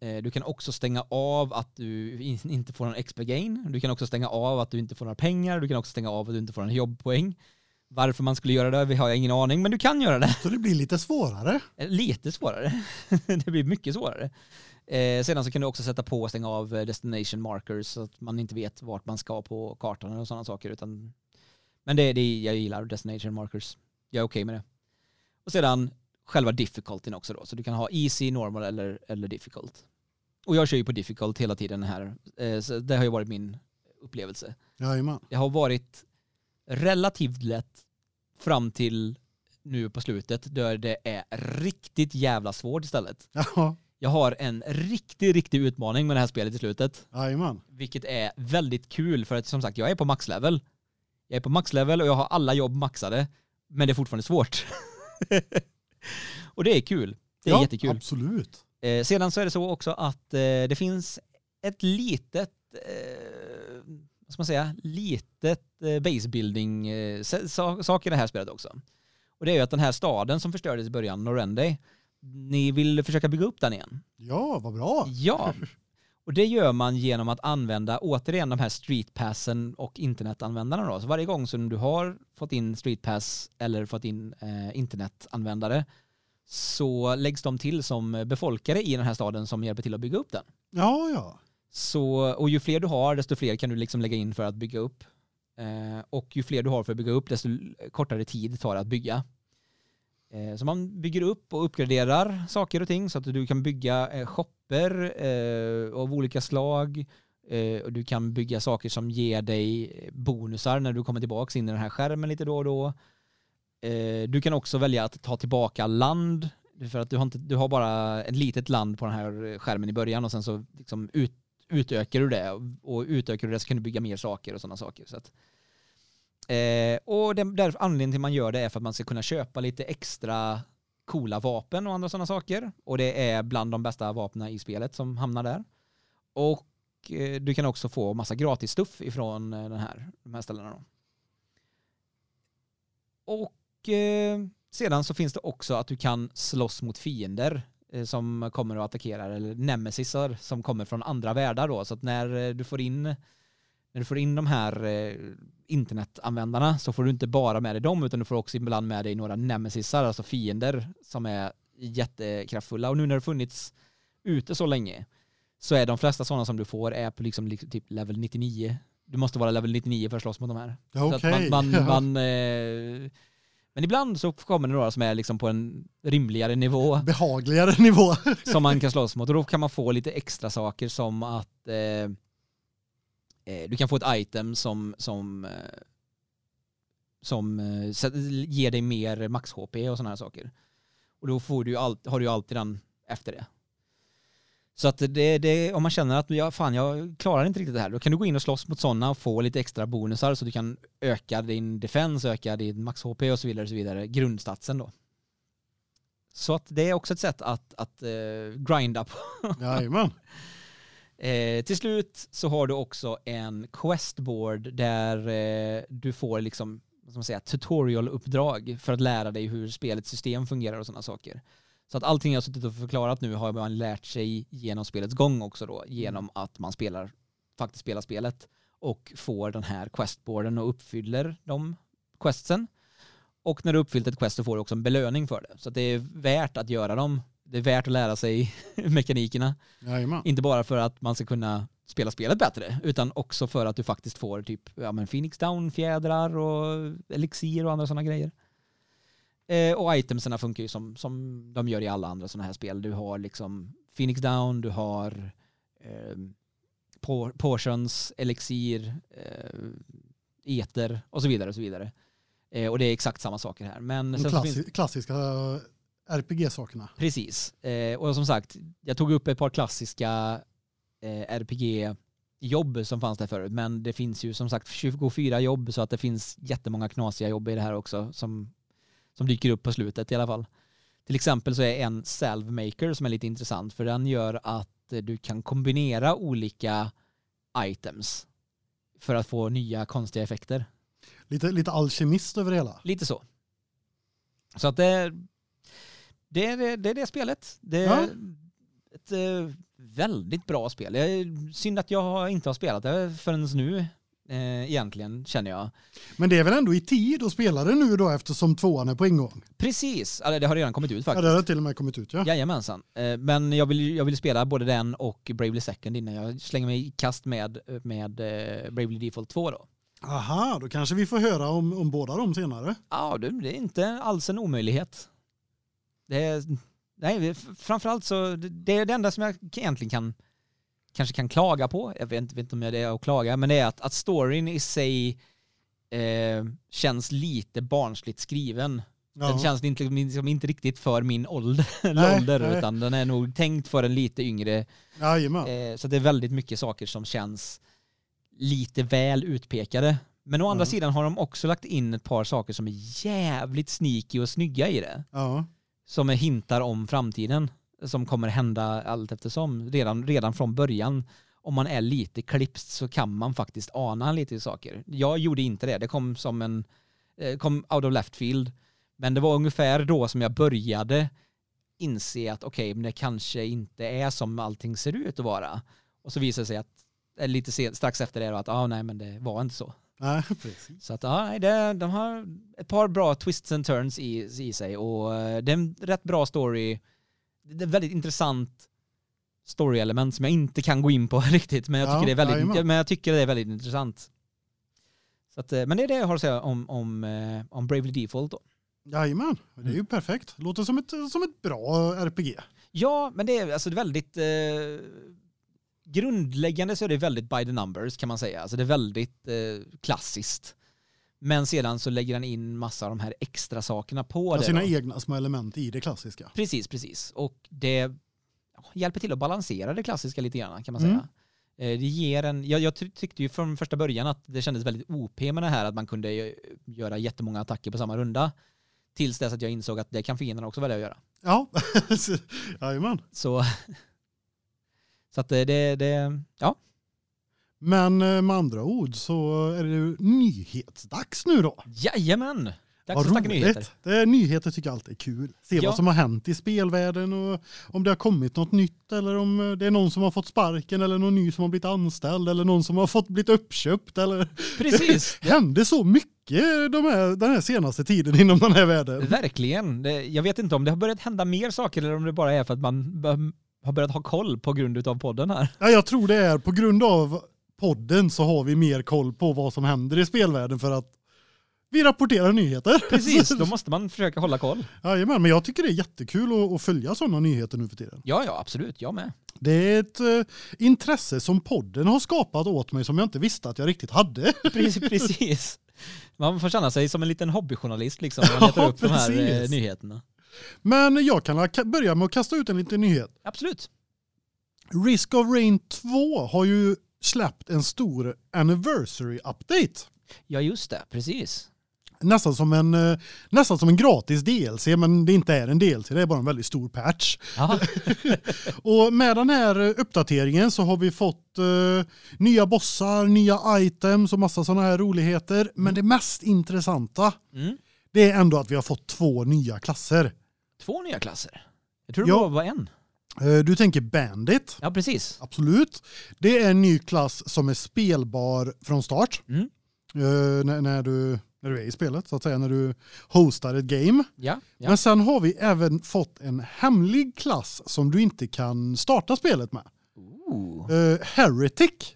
Eh, Du kan också stänga av att du in- inte får någon XP gain. Du kan också stänga av att du inte får några pengar. Du kan också stänga av att du inte får någon jobbpoäng. Varför man skulle göra det har jag ingen aning, men du kan göra det. Så det blir lite svårare. Eh, Lite svårare. det blir mycket svårare. Eh, sedan så kan du också sätta på och stänga av eh, destination markers så att man inte vet vart man ska på kartan och sådana saker. Utan, men det är det jag gillar, destination markers. Jag är okej med det. Och sedan själva difficultyn också då. Så du kan ha easy, normal eller, eller difficult. Och jag kör ju på difficult hela tiden här. Eh, så det har ju varit min upplevelse. Jajamän. Det har varit relativt lätt fram till nu på slutet där det är riktigt jävla svårt istället. Ja, Jag har en riktig, riktig utmaning med det här spelet i slutet. jajamän. Vilket är väldigt kul för att som sagt jag är på maxlevel. Jag är på maxlevel och jag har alla jobb maxade. Men det är fortfarande svårt. och det är kul. Det är ja, jättekul. absolut. Eh, sedan så är det så också att eh, det finns ett litet, eh, vad ska man säga, litet eh, basebuilding eh, sa- sak i det här spelet också. Och det är ju att den här staden som förstördes i början, Norende, ni vill försöka bygga upp den igen. Ja, vad bra. Ja, och det gör man genom att använda återigen de här streetpassen och internetanvändarna då. Så varje gång som du har fått in streetpass eller fått in eh, internetanvändare så läggs de till som befolkare i den här staden som hjälper till att bygga upp den. Ja, ja. Så, och ju fler du har, desto fler kan du liksom lägga in för att bygga upp. Eh, och ju fler du har för att bygga upp, desto kortare tid tar det att bygga. Eh, så man bygger upp och uppgraderar saker och ting så att du kan bygga eh, shopper eh, av olika slag. Och du kan bygga saker som ger dig bonusar när du kommer tillbaka in i den här skärmen lite då och då. Du kan också välja att ta tillbaka land för att du har, inte, du har bara ett litet land på den här skärmen i början och sen så liksom ut, utökar du det och utökar du det så kan du bygga mer saker och sådana saker. Så att, eh, och den, där, anledningen till man gör det är för att man ska kunna köpa lite extra coola vapen och andra sådana saker. Och det är bland de bästa vapnen i spelet som hamnar där. Och eh, du kan också få massa gratis stuff ifrån eh, den här, de här ställena. Då. Och eh, sedan så finns det också att du kan slåss mot fiender eh, som kommer och attackerar eller nemesisar som kommer från andra världar då så att när eh, du får in när du får in de här eh, internetanvändarna så får du inte bara med dig dem utan du får också ibland med dig några nemesisar, alltså fiender som är jättekraftfulla och nu när det funnits ute så länge så är de flesta sådana som du får är på liksom li- typ level 99. Du måste vara level 99 för att slåss mot de här. Ja, Så man, man, Ja. man, eh, men ibland så kommer det några som är liksom på en rimligare nivå Behagligare nivå. som man kan slåss mot och då kan man få lite extra saker som att eh, du kan få ett item som som eh, som eh, ger dig mer max HP och sådana här saker. Och då får du ju allt, har du alltid den efter det. Så att det, det, om man känner att ja, fan, jag klarar inte riktigt det här, då kan du gå in och slåss mot sådana och få lite extra bonusar så du kan öka din defense, öka din max HP och så vidare, och så vidare grundstatsen då. Så att det är också ett sätt att, att uh, grinda på. Jajamän. Eh, till slut så har du också en questboard där eh, du får liksom, vad ska man säga, tutorial-uppdrag för att lära dig hur spelets system fungerar och sådana saker. Så att allting jag har suttit och förklarat nu har man lärt sig genom spelets gång också då, genom Mm. att man spelar, faktiskt spelar spelet och får den här questboarden och uppfyller de questsen. Och när du uppfyllt ett quest så får du också en belöning för det. Så att det är värt att göra dem. Det är värt att lära sig mekanikerna. Jajamän. Inte bara för att man ska kunna spela spelet bättre, utan också för att du faktiskt får typ ja, men Phoenix Down-fjädrar och elixir och andra sådana grejer. Eh, och itemserna funkar ju som, som de gör i alla andra sådana här spel. Du har liksom Phoenix Down, du har eh, por- portions, elixir, eh, eter och så vidare och så vidare. Eh, och det är exakt samma saker här. Men sen så finns, klassi- klassiska RPG-sakerna. Precis. Eh, och som sagt, jag tog upp ett par klassiska eh, RPG-jobb som fanns där förut. Men det finns ju som sagt 24 jobb så att det finns jättemånga knasiga jobb i det här också som, som dyker upp på slutet i alla fall. Till exempel så är en salvemaker som är lite intressant för den gör att du kan kombinera olika items för att få nya konstiga effekter. Lite, lite alkemist över det hela. Lite så. Så att det, det, är det, det är det spelet. Det är Ja. ett eh, väldigt bra spel. Är synd att jag inte har spelat det förrän nu eh, egentligen känner jag. Men det är väl ändå i tid att spela det nu då eftersom tvåan är på ingång. Precis, eller det har redan kommit ut Ja, faktiskt. det har till och med kommit ut ja. Jajamensan. Eh, Men jag vill, jag vill spela både den och Bravely Second innan jag slänger mig i kast med, med eh, Bravely Default 2 då. Aha, då kanske vi får höra om, om båda dem senare. Ja, det är inte alls en omöjlighet. Det är, nej, det- framförallt så, det- det är det enda som jag egentligen kan, kanske kan klaga på, jag vet, inte- vet inte om det är att klaga, men det är att, att storyn i sig eh, känns lite barnsligt skriven. Den Ja. känns inte, liksom inte riktigt för min ålder, Nej, ålder nej. utan den är nog tänkt för en lite yngre Jajamän. Eh, så det är väldigt mycket saker som känns lite väl utpekade. Men å andra Ja. sidan har de också lagt in ett par saker som är jävligt sneaky och snygga i det. Ja. Som är hintar om framtiden. Som kommer hända allt eftersom. Redan, redan från början. Om man är lite klipst så kan man faktiskt ana lite saker. Jag gjorde inte det. Det kom som en... Eh, kom out of left field. Men det var ungefär då som jag började inse att okej, men det kanske inte är som allting ser ut att vara. Och så visade det sig att eh, lite sen, strax efter det då, att ah, nej men det var inte så. Nej, precis. Så att ja, det, de har ett par bra twists and turns i, i sig och eh, det är en rätt bra story. Det är väldigt intressant story-element som jag inte kan gå in på riktigt men jag tycker, Ja, det, är väldigt, jajamän. men jag tycker det är väldigt intressant. Så att, eh, men det är det jag har att säga om, om, eh, om Bravely Default då. Jajamän, det är Mm. ju perfekt. Låter som ett, som ett bra RPG. Ja, men det är alltså väldigt eh, grundläggande så är det väldigt by the numbers kan man säga. Alltså det är väldigt eh, klassiskt. Men sedan så lägger den in massa av de här extra sakerna på Har det. sina då. egna små element i det klassiska. Precis, precis. Och det ja, hjälper till att balansera det klassiska lite grann kan man Mm. säga. Eh, Det ger en, jag, jag ty- tyckte ju från första början att det kändes väldigt OP med det här att man kunde göra jättemånga attacker på samma runda. Tills dess att jag insåg att det kan fienderna också välja att göra. Ja, jajamän. Så, så att det, det, det, ja. Men eh, med andra ord så är det nyhetsdags nu då. Jajamän! Dags att snacka nyheter. Det är, nyheter tycker jag alltid är kul. Se Ja. vad som har hänt i spelvärlden och om det har kommit något nytt eller om eh, det är någon som har fått sparken eller någon ny som har blivit anställd eller någon som har fått blivit uppköpt eller Precis! det hände så mycket de här, den här senaste tiden inom den här världen. Verkligen. Jag vet inte om det har börjat hända mer saker eller om det bara är för att man har börjat ha koll på grund av podden här. Ja, jag tror det är på grund av podden så har vi mer koll på vad som händer i spelvärlden för att vi rapporterar nyheter. Precis, då måste man försöka hålla koll. Jajamän, men jag tycker det är jättekul att, följa sådana nyheter nu för tiden. Ja, ja, absolut. Jag med. Det är ett eh, intresse som podden har skapat åt mig som jag inte visste att jag riktigt hade. Precis. precis. Man får känna sig som en liten hobbyjournalist liksom. när Man letar Ja, upp de här precis. nyheterna. Men jag kan ka- börja med att kasta ut en liten nyhet. Absolut. Risk of Rain 2 har ju släppt en stor anniversary update. Ja, just det. Precis. Nästan som en, eh, nästan som en gratis DLC, men det inte är en DLC, det är bara en väldigt stor patch. Och med den här eh, uppdateringen så har vi fått eh, nya bossar, nya items och massa sådana här roligheter. Men det mest intressanta, Mm. Det är ändå att vi har fått två nya klasser. Två nya klasser. Jag tror det Ja. bara var en. Eh, Du tänker Bandit. Ja, precis. Absolut. Det är en ny klass som är spelbar från start. Mm. Eh, när, när, du, när du är i spelet, så att säga, när du hostar ett game. Ja, ja. Men sen har vi även fått en hemlig klass som du inte kan starta spelet med. Ooh. Eh, Heretic.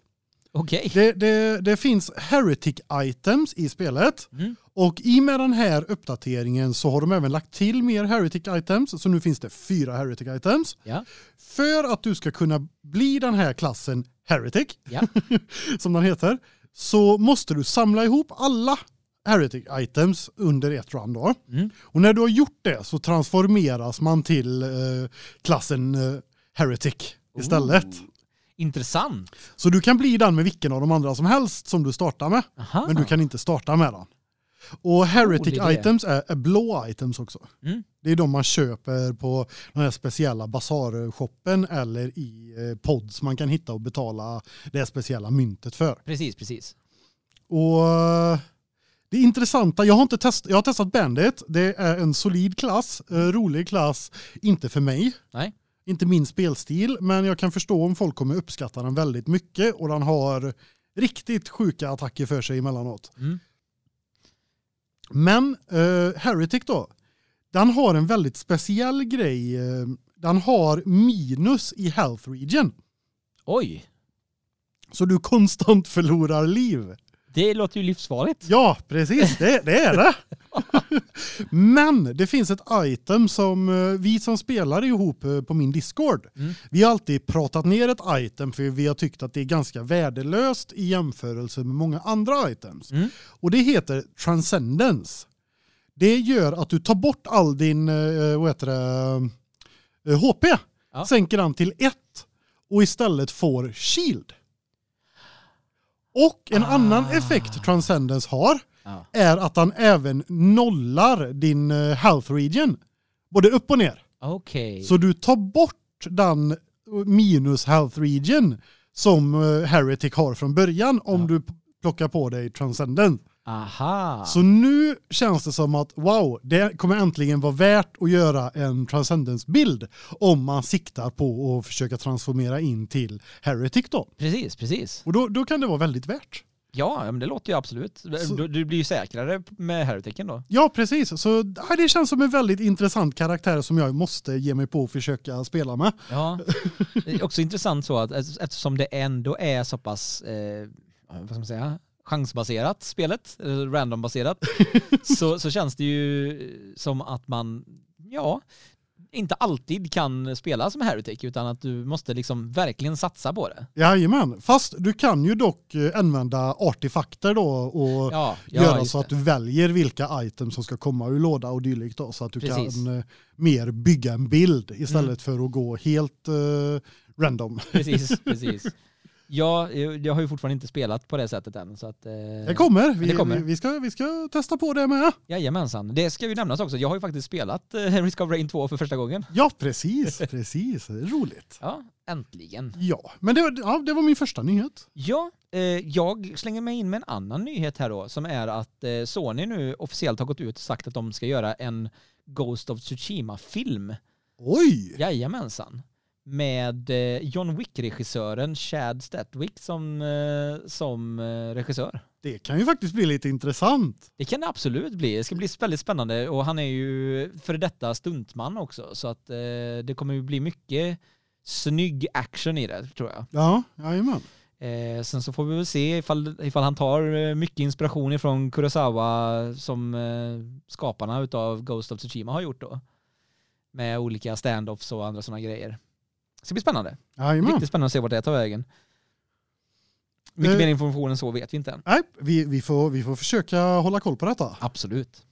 Okej. Det, det, det finns Heretic items i spelet. Mm. Och i med den här uppdateringen så har de även lagt till mer Heretic items. Så nu finns det fyra Heretic items. Ja, För att du ska kunna bli den här klassen Heretic, ja. som den heter, så måste du samla ihop alla Heretic items under ett run då. Mm. Och när du har gjort det så transformeras man till eh, klassen eh, Heretic istället. Intressant. Så du kan bli den med vilken av de andra som helst som du startar med. Aha. Men du kan inte starta med den. Och Heretic det. items är, är blå items också. Mm. Det är de man köper på den här speciella basarshoppen eller i eh, pods man kan hitta och betala det speciella myntet för. Precis, precis. Och eh, det intressanta, jag har inte test, jag har testat Bandit. Det är en solid klass, eh, rolig klass, inte för mig. Nej. Inte min spelstil, men jag kan förstå om folk kommer uppskatta den väldigt mycket och den har riktigt sjuka attacker för sig emellanåt. Mm. Men eh, Heretic då, den har en väldigt speciell grej. eh, Den har minus i health region. Oj, Så du konstant förlorar liv. Det låter ju livsfarligt. Ja, precis. Det, det är det. Men det finns ett item som eh, vi som spelar ihop eh, på min Discord. Mm. Vi har alltid pratat ner ett item för vi har tyckt att det är ganska värdelöst i jämförelse med många andra items. Mm. Och det heter Transcendence. Det gör att du tar bort all din eh, vad heter det, HP. Ja. Sänker den till ett och istället får shield. Och en Ah. annan effekt Transcendence har Ja. är att han även nollar din eh, health region. Både upp och ner. Okej. Så du tar bort den minus health region som eh, Heretic har från början om Ja. du plockar på dig Transcendent. Aha. Så nu känns det som att wow, det kommer äntligen vara värt att göra en Transcendence-bild om man siktar på att försöka transformera in till Heretic då. Precis, precis. Och då, då kan det vara väldigt värt. Ja, men det låter ju absolut. Så- Du, du blir ju säkrare med Hereticen då. Ja, precis. Så det känns som en väldigt intressant karaktär som jag måste ge mig på och försöka spela med. Ja. Det är också intressant så att eftersom det ändå är så pass, eh, vad ska man säga, chansbaserat spelet, randombaserat, så, så känns det ju som att man, ja, inte alltid kan spela som Heretic utan att du måste liksom verkligen satsa på det. Jajamän, fast du kan ju dock eh, använda artefakter då och Ja, ja göra så att du väljer vilka items som ska komma ur låda och dylikt då, så att du Precis. kan eh, mer bygga en bild istället Mm. för att gå helt eh, random. Precis, precis. Ja, jag jag har ju fortfarande inte spelat på det sättet än så att... Eh, Det kommer, vi, det kommer. Vi, vi, ska, vi ska testa på det med. Jajamensan. Det ska ju nämnas också. Jag har ju faktiskt spelat eh, Risk of Rain 2 för första gången. Ja, precis, precis. Roligt. Ja, äntligen. Ja, men det var, ja, det var min första nyhet. Ja, eh, jag slänger mig in med en annan nyhet här då som är att eh, Sony nu officiellt har gått ut och sagt att de ska göra en Ghost of Tsushima-film. Oj! Jajamensan. Med eh, John Wick-regissören Chad Statwick som, eh, som eh, regissör. Det kan ju faktiskt bli lite intressant. Det kan det absolut bli. Det ska bli väldigt spännande och han är ju för detta stuntman också så att det kommer ju bli mycket snygg action i det tror jag. Ja, jajamän. Eh, sen så får vi väl se ifall, ifall han tar mycket inspiration ifrån Kurosawa som eh, skaparna utav Ghost of Tsushima har gjort då. Med olika stand-offs och andra sådana grejer. Det ska bli spännande. Jajamän. Riktigt spännande att se vart det tar vägen. Mycket Eh. mer information än så vet vi inte än. Nej, vi, vi, får, vi får försöka hålla koll på detta. Absolut.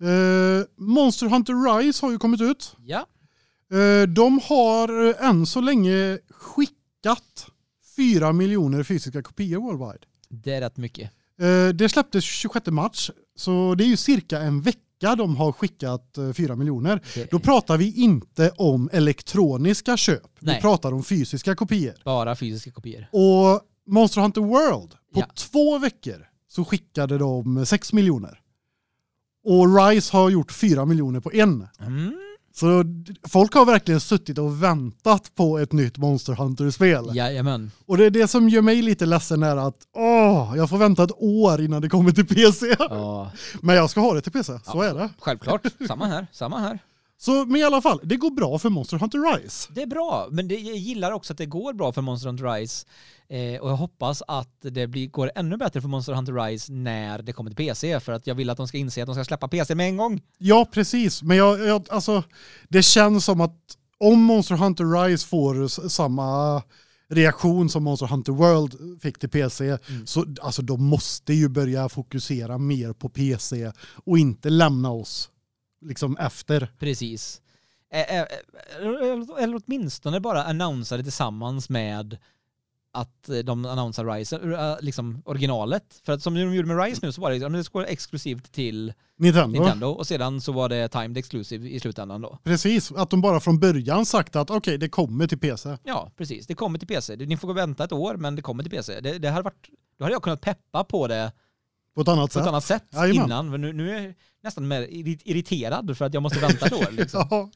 Eh, Monster Hunter Rise har ju kommit ut. Ja. Eh, de har eh, än så länge skickat 4 miljoner fysiska kopior worldwide. Det är rätt mycket. Eh, det släpptes 26 mars, så det är ju cirka en vecka de har skickat eh, 4 miljoner. Det Då pratar vi inte om elektroniska köp. Vi Nej. pratar om fysiska kopior. bara fysiska kopior. Och Monster Hunter World, på Ja. två veckor så skickade de 6 miljoner. Och Rise har gjort 4 miljoner på en. Mm. Så folk har verkligen suttit och väntat på ett nytt Monster Hunter-spel. Jajamän. Och det är det som gör mig lite ledsen är att åh, jag får vänta ett år innan det kommer till PC. Ja, Men jag ska ha det till PC, så Ja. är det. självklart. Samma här. Samma här. Så men i alla fall, det går bra för Monster Hunter Rise. Det är bra, men det, jag gillar också att det går bra för Monster Hunter Rise. Eh, och jag hoppas att det blir, går ännu bättre för Monster Hunter Rise när det kommer till PC. För att jag vill att de ska inse att de ska släppa PC med en gång. Ja, precis. Men jag, jag, alltså, det känns som att om Monster Hunter Rise får samma reaktion som Monster Hunter World fick till PC Mm. så alltså, de måste ju börja fokusera mer på PC och inte lämna oss liksom efter. Precis. Eh, eh, eller- eller åtminstone bara annonsera det tillsammans med att eh, de annonsar Rise, eh, liksom originalet. För att som de gjorde med Rise nu så var det, men det skulle exklusivt till Nintendo. Nintendo och sedan så var det timed exclusive i slutändan då. Precis, att de bara från början sagt att okej, det kommer till PC. Ja, precis. Det kommer till PC. Ni får vänta ett år, men det kommer till PC. Det, det hade varit, då hade jag kunnat peppa på det På ett annat på ett sätt. annat sätt Jajamän. innan. Men nu, nu är jag nästan mer irri- irriterad för att jag måste vänta ett år. Liksom. Ja.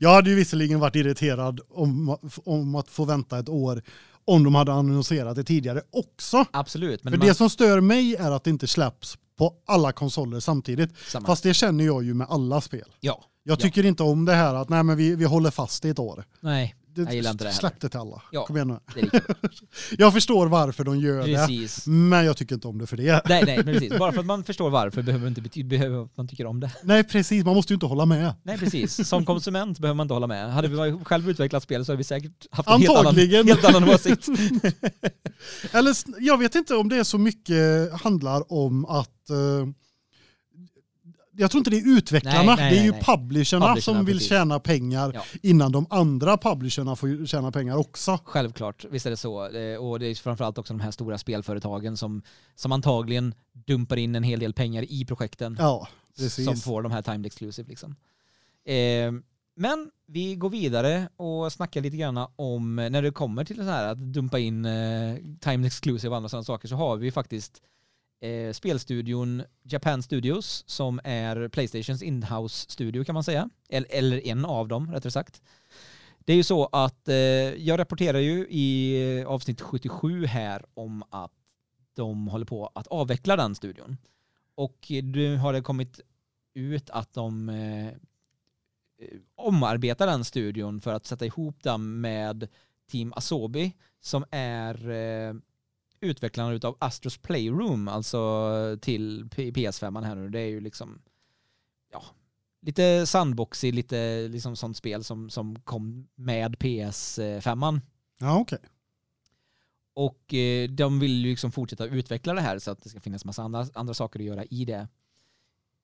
Jag hade ju visserligen varit irriterad om, om att få vänta ett år om de hade annonserat det tidigare också. Absolut. Men För man, det som stör mig är att det inte släpps på alla konsoler samtidigt. samma. Fast det känner jag ju med alla spel. ja. Jag Ja. tycker inte om det här att nej men vi, vi håller fast i ett år. Nej, Det, Jag gillar inte det heller. Släpp det till alla. Ja. Kom igen nu. det är riktigt. Jag förstår varför de gör Precis. det. Men jag tycker inte om det för det. Nej, nej, men precis. Bara för att man förstår varför behöver inte bety- behöver man tycker om det. Nej precis, man måste ju inte hålla med. Nej, precis. Som konsument behöver man inte hålla med. Hade vi själv utvecklat spel så hade vi säkert haft en helt annan, helt annan åsikt. Eller jag vet inte om det är så mycket handlar om att eh, jag tror inte det är utvecklarna, Nej, nej, det är ju nej, publisherna, Publisherna, som vill precis. tjäna pengar Ja. innan de andra publisherna får tjäna pengar också. Självklart, visst är det så. Eh, Och det är framförallt också de här stora spelföretagen som, som antagligen dumpar in en hel del pengar i projekten. Ja, precis. som får de här timed exclusive. Liksom. Eh, men vi går vidare och snackar lite grann om när det kommer till det här att dumpa in eh, timed exclusive och andra sådana saker så har vi faktiskt eh, spelstudion Japan Studios som är Playstations inhouse studio kan man säga. Eller, eller en av dem rättare sagt. Det är ju så att eh, jag rapporterar ju i eh, avsnitt 77 här om att de håller på att avveckla den studion. Och nu har det kommit ut att de eh, eh, omarbetar den studion för att sätta ihop den med Team Asobi som är eh, utvecklarna utav Astros Playroom, alltså till P- PS5 här nu. Det är ju liksom ja, lite sandboxy, lite liksom sånt spel som, som kom med PS5. Ja, okej. Och eh, de vill ju liksom fortsätta utveckla det här så att det ska finnas massa andra, andra saker att göra i det,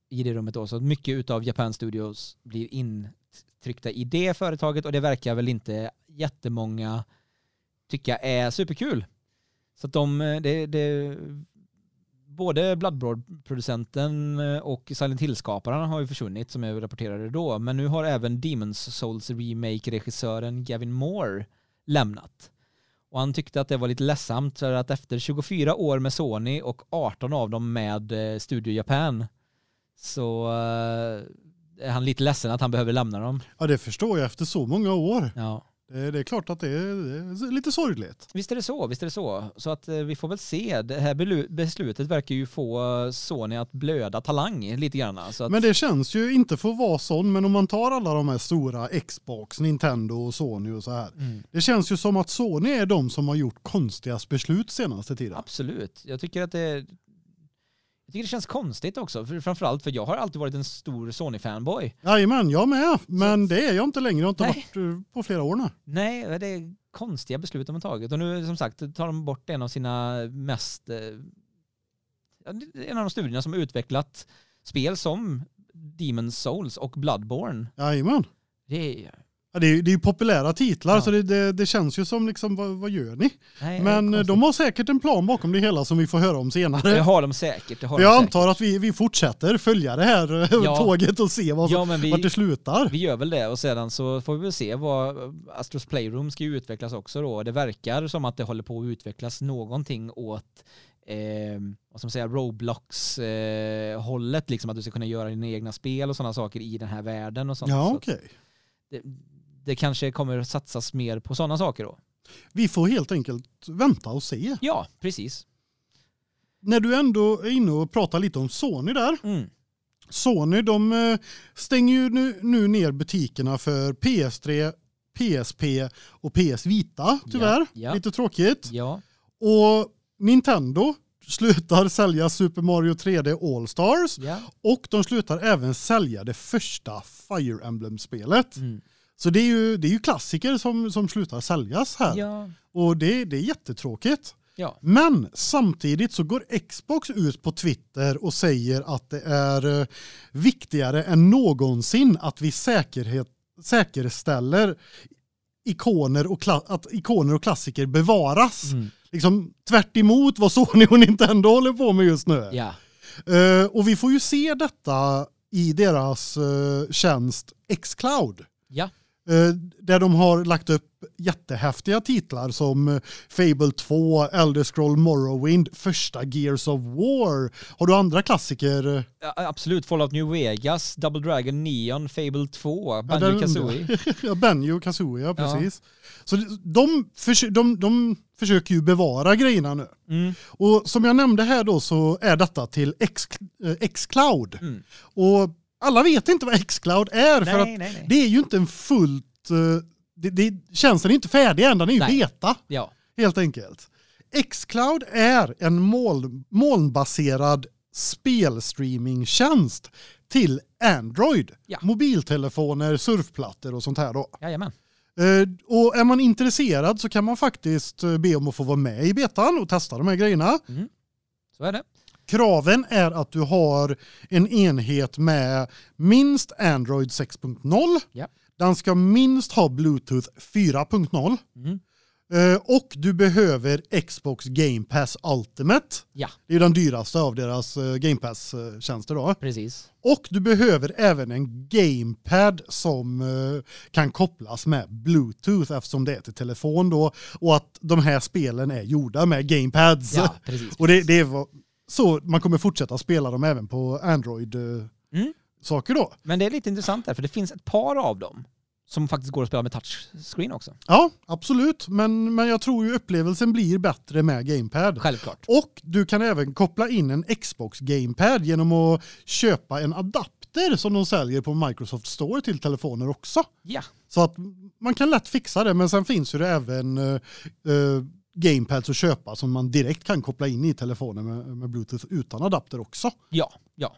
i det rummet då. Så mycket utav Japan Studios blir intryckta i det företaget och det verkar väl inte jättemånga tycka är superkul. Så att de, eh, det, det, både Bloodborne-producenten eh, och Silent Hill-skaparen har ju försvunnit som jag rapporterade då. Men nu har även Demon's Souls Remake-regissören Gavin Moore lämnat. Och han tyckte att det var lite ledsamt för att efter 24 år med Sony och 18 av dem med eh, Studio Japan så är han lite ledsen att han behöver lämna dem. Ja, det förstår jag efter så många år. Ja. Det, det är klart att det är, är lite sorgligt. Visst är det så, visst är det så. Så att eh, vi får väl se. Det här beslutet verkar ju få eh, Sony att blöda talang lite grann. Att, Men det känns ju inte för att vara sån, men om man tar alla de här stora Xbox, Nintendo och Sony och så här. mm, Det känns ju som att Sony är de som har gjort konstigast beslut senaste tiden. absolut. Jag tycker att det jag tycker det känns konstigt också, för, framförallt för jag har alltid varit en stor Sony-fanboy. Jajamän, jag med. Men det är jag inte längre. Har inte Nej. varit eh, på flera år nu. Nej, det är konstiga beslut de har tagit. Och nu som sagt tar de bort en av sina mest... eh, En av de studierna som har utvecklat spel som Demon's Souls och Bloodborne. Jajamän. Det är... Ja, det, är, det är ju populära titlar Ja. så det, det, det känns ju som liksom, vad, vad gör ni? Nej, Men eh, de har säkert en plan bakom det hela som vi får höra om senare. Det har de säkert. Det har För de jag säkert. antar att vi, vi fortsätter följa det här eh, Ja. tåget och se vad, Ja, men vart det vi, slutar. vi gör väl det och sedan så får vi väl se vad Astros Playroom ska utvecklas också då. Det verkar som att det håller på att utvecklas någonting åt eh, vad ska man säga, Roblox-hållet, liksom att du ska kunna göra dina egna spel och sådana saker i den här världen och sånt. Ja, okej. det, det kanske kommer satsas mer på sådana saker då. Vi får helt enkelt vänta och se. Ja, precis. När du ändå är inne och pratar lite om Sony där. Mm. Sony de eh, stänger ju nu, nu ner butikerna för PS3, PSP och PS Vita tyvärr. Ja, ja. Lite tråkigt. Ja, Och Nintendo slutar sälja Super Mario 3D All Stars ja. och de slutar även sälja det första Fire Emblem-spelet. Mm. Så det är ju, det är ju klassiker som, som slutar säljas här. Ja, Och det, det är jättetråkigt. ja. Men samtidigt så går Xbox ut på Twitter och säger att det är eh, viktigare än någonsin att vi säkerhet, säkerställer ikoner och, att ikoner och klassiker bevaras. Mm. Liksom tvärt emot vad Sony och Nintendo håller på med just nu. ja. Eh, och vi får ju se detta i deras eh, tjänst Xcloud. ja. Eh, där de har lagt upp jättehäftiga titlar som eh, Fable 2, Elder Scroll Morrowind, första Gears of War. Har du andra klassiker? Ja, Absolut, Fallout New Vegas, Double Dragon, Neon, Fable 2, där Banjo Kazooie. ja, Banjo Kazooie, ja precis. Så de, de, de försöker ju bevara grejerna nu. Mm. Och som jag nämnde här då så är detta till X, eh, Xcloud. Mm. Och alla vet inte vad Xcloud är för Nej, att nej, nej. det är ju inte en fullt... eh, Det, det, tjänsten är inte färdig än, den är ju beta Ja, helt enkelt. Xcloud är en moln, molnbaserad spelstreamingtjänst till Android. Ja. Mobiltelefoner, surfplattor och sånt här då. jajamän. Eh, Och är man intresserad så kan man faktiskt eh, be om att få vara med i betan och testa de här grejerna. Så är det. Kraven är att du har en enhet med minst Android 6.0. Ja. Den ska minst ha Bluetooth 4.0. Mm. Eh, Och du behöver Xbox Game Pass Ultimate. Ja, Det är den dyraste av deras eh, Game Pass-tjänster då. precis. Och du behöver även en gamepad som eh, kan kopplas med Bluetooth eftersom det är till telefon då. Och att de här spelen är gjorda med gamepads. Ja, precis. Och det, det är vad- så man kommer fortsätta spela dem även på Android eh, Mm. saker då. Men det är lite intressant där, för det finns ett par av dem som faktiskt går att spela med touchscreen också. Ja, absolut. Men, men jag tror ju upplevelsen blir bättre med gamepad. Självklart. Och du kan även koppla in en Xbox gamepad genom att köpa en adapter som de säljer på Microsoft Store till telefoner också. Ja, Så att man kan lätt fixa det men sen finns ju det även uh, gamepads att köpa som man direkt kan koppla in i telefonen med, med Bluetooth utan adapter också. ja, ja.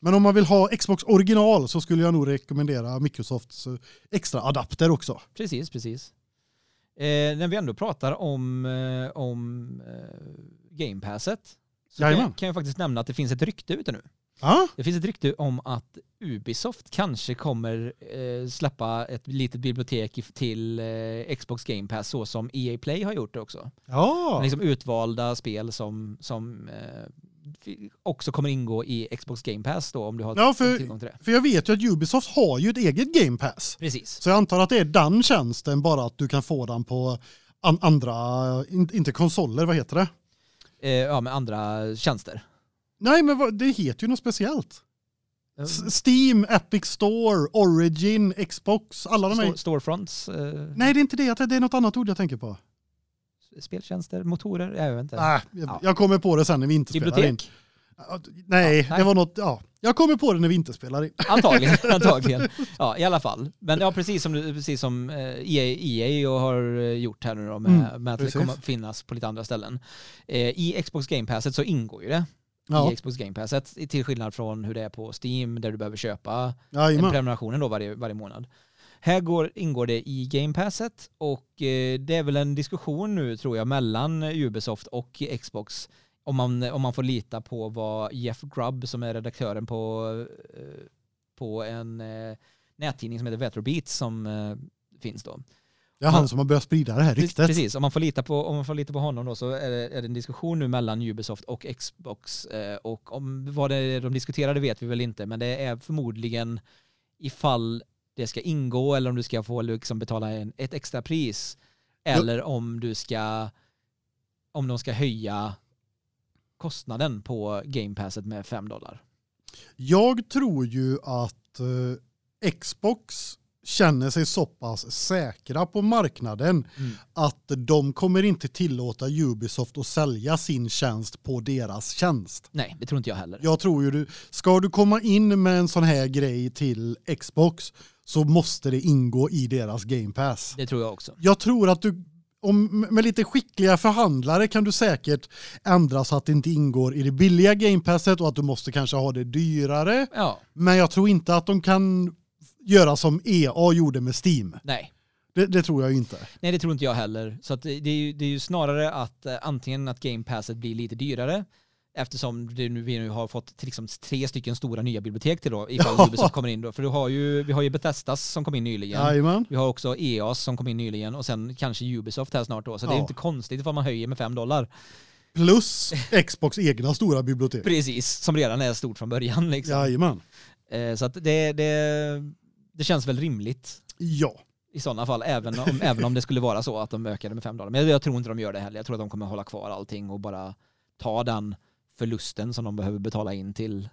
Men om man vill ha Xbox original så skulle jag nog rekommendera Microsofts eh, extra adapter också. Precis, precis. Eh, när vi ändå pratar om, eh, om eh, Game Passet så kan, Jajamän. kan jag faktiskt nämna att det finns ett rykte ute nu. Ja, Det finns ett rykte om att Ubisoft kanske kommer eh, släppa ett litet bibliotek till eh, Xbox Game Pass så som EA Play har gjort det också. ja. Liksom utvalda spel som, som eh, också kommer ingå i Xbox Game Pass då om du har Ja, för- tillgång till det. För jag vet ju att Ubisoft har ju ett eget Game Pass. Precis. Så jag antar att det är den tjänsten bara att du kan få den på an andra, in inte konsoler, vad heter det? Eh, ja, med andra tjänster. Nej, men vad, det heter ju något speciellt. S- Steam, Epic Store, Origin, Xbox, alla de här. Store, storefronts, eh, Nej, det är inte det. Det är något annat ord jag tänker på. speltjänster, motorer, jag vet inte. Nej, jag, Ja. jag kommer på det sen när vi inte spelar in. Bibliotek? Nej, Ja, det var något, ja. Jag kommer på det när vi inte spelar in. Antagligen, antagligen. Ja, i alla fall. Men ja, precis som, precis som eh, EA, EA har eh, gjort här nu då med, Mm, med att det precis. kommer finnas på lite andra ställen. Eh, I Xbox Game Passet så ingår ju det. Ja, I Xbox Game Passet, till skillnad från hur det är på Steam där du behöver köpa jajamän. prenumerationen då varje, varje månad. Här går, ingår det i Game Passet och eh, det är väl en diskussion nu tror jag mellan Ubisoft och Xbox om man, om man får lita på vad Jeff Grubb som är redaktören på, eh, på en eh, nättidning som heter Vetrobeats som eh, finns då. Det är han som har börjat sprida det här ryktet. Precis, om man får lita på, om man får lita på honom då så är det, är det en diskussion nu mellan Ubisoft och Xbox eh, och om vad det är de diskuterar det vet vi väl inte men det är förmodligen ifall det ska ingå eller om du ska få liksom betala en, ett extra pris eller om du ska om de ska höja kostnaden på Game Passet med 5 dollar? Jag tror ju att eh, Xbox känner sig så pass säkra på marknaden Mm. att de kommer inte tillåta Ubisoft att sälja sin tjänst på deras tjänst. Nej, det tror inte jag heller. Jag tror ju du, ska du komma in med en sån här grej till Xbox så måste det ingå i deras Game Pass. Det tror jag också. Jag tror att du om, med lite skickliga förhandlare kan du säkert ändra så att det inte ingår i det billiga Game Passet och att du måste kanske ha det dyrare. Ja, Men jag tror inte att de kan göra som EA gjorde med Steam. nej. Det, det tror jag inte. Nej, det tror inte jag heller. Så det, är ju, det är ju snarare att eh, antingen att Game Passet blir lite dyrare eftersom det nu, vi nu har fått liksom tre stycken stora nya bibliotek till då ifall Ja. Ubisoft kommer in då. För du har ju, vi har ju Bethesdas som kom in nyligen. Jajamän. Vi har också EAS som kom in nyligen och sen kanske Ubisoft här snart då. Så det är Ja. inte konstigt ifall man höjer med 5 dollar. Plus Xbox egna stora bibliotek. Precis, som redan är stort från början liksom. Jajamän. Eh, Så att det, det, det känns väl rimligt Ja. i sådana fall, även om, även om det skulle vara så att de ökade med 5 dollar. Men jag, tror inte de gör det heller. Jag tror att de kommer hålla kvar allting och bara ta den förlusten som de behöver betala in till,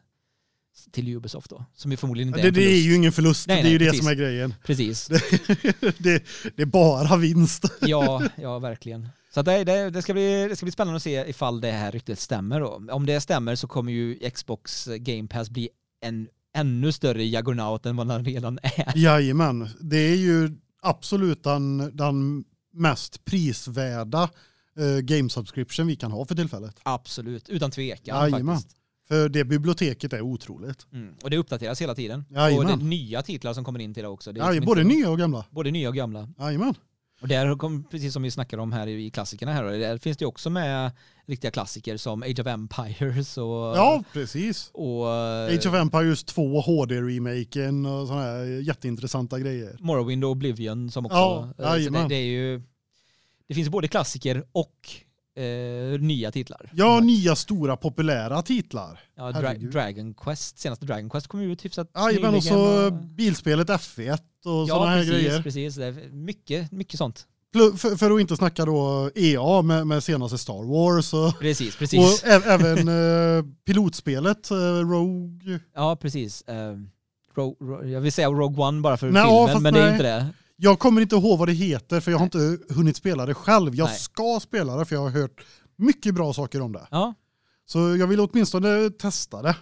till Ubisoft då. Som ju förmodligen inte är Det, en det är förlust. ju ingen förlust, Nej, det är ju nej, det precis. som är grejen. Precis. det, det är bara vinst. Ja, ja verkligen. Så det, det, det, ska bli, det ska bli spännande att se ifall det här ryktet stämmer då. Om det stämmer så kommer ju Xbox Game Pass bli en ännu större jaggernaut än vad den redan är. Jajamän, det är ju absolut den, den mest prisvärda eh, game subscription vi kan ha för tillfället. Absolut, utan tvekan Jajamän. faktiskt. För det biblioteket är otroligt. Mm. Och det uppdateras hela tiden. Jajamän. Och det är nya titlar som kommer in till det också. Det är Ja, liksom både inte- nya och gamla. både nya och gamla. Jajamän. Och där kom, precis som vi snackade om här i klassikerna här, där finns det också med riktiga klassiker som Age of Empires och... Ja, precis. och eh, Age of Empires 2 HD-remaken och sådana här jätteintressanta grejer. Morrowind och Oblivion som också... Ja, eh, det, det är ju... Det finns både klassiker och eh, nya titlar. Ja, nya stora populära titlar. Ja, Dra. Dragon Quest, senaste Dragon Quest kom ju ut hyfsat Jajamän, och så nyligen. bilspelet F1 och Ja, sådana här precis, grejer. precis. Det är mycket, mycket sånt. För, för att inte snacka då EA med, med senaste Star Wars och, Precis, precis. och även eh, pilotspelet eh, Rogue. Ja, precis. Eh, jag vill säga Rogue One bara för Nej, ja, filmen, fast men det är nej. inte det. Jag kommer inte ihåg vad det heter för jag har inte hunnit spela det själv. Jag Nej. ska spela det för jag har hört mycket bra saker om det. Ja, Så jag vill åtminstone testa det.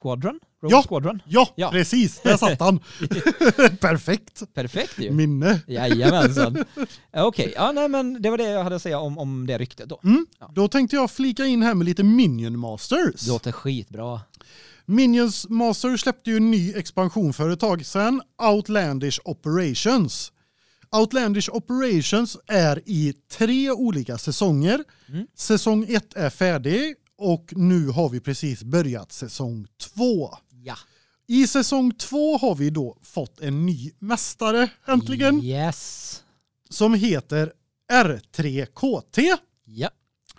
Squadron? Rogue Ja. Squadron? Ja, Ja. precis. Där satt han. Perfekt. Perfekt ju. Minne. Jajamensan. Ja, Okej, ja nej men det var det jag hade att säga om, om det ryktet då. Mm. Ja. Då tänkte jag flika in här med lite Minion Masters. Det låter skitbra. Minions Master släppte ju en ny expansion för ett tag sedan, Outlandish Operations. Outlandish Operations är i tre olika säsonger. Mm. Säsong ett är färdig och nu har vi precis börjat säsong två. Ja. I säsong två har vi då fått en ny mästare äntligen Yes. som heter R3KT. Ja.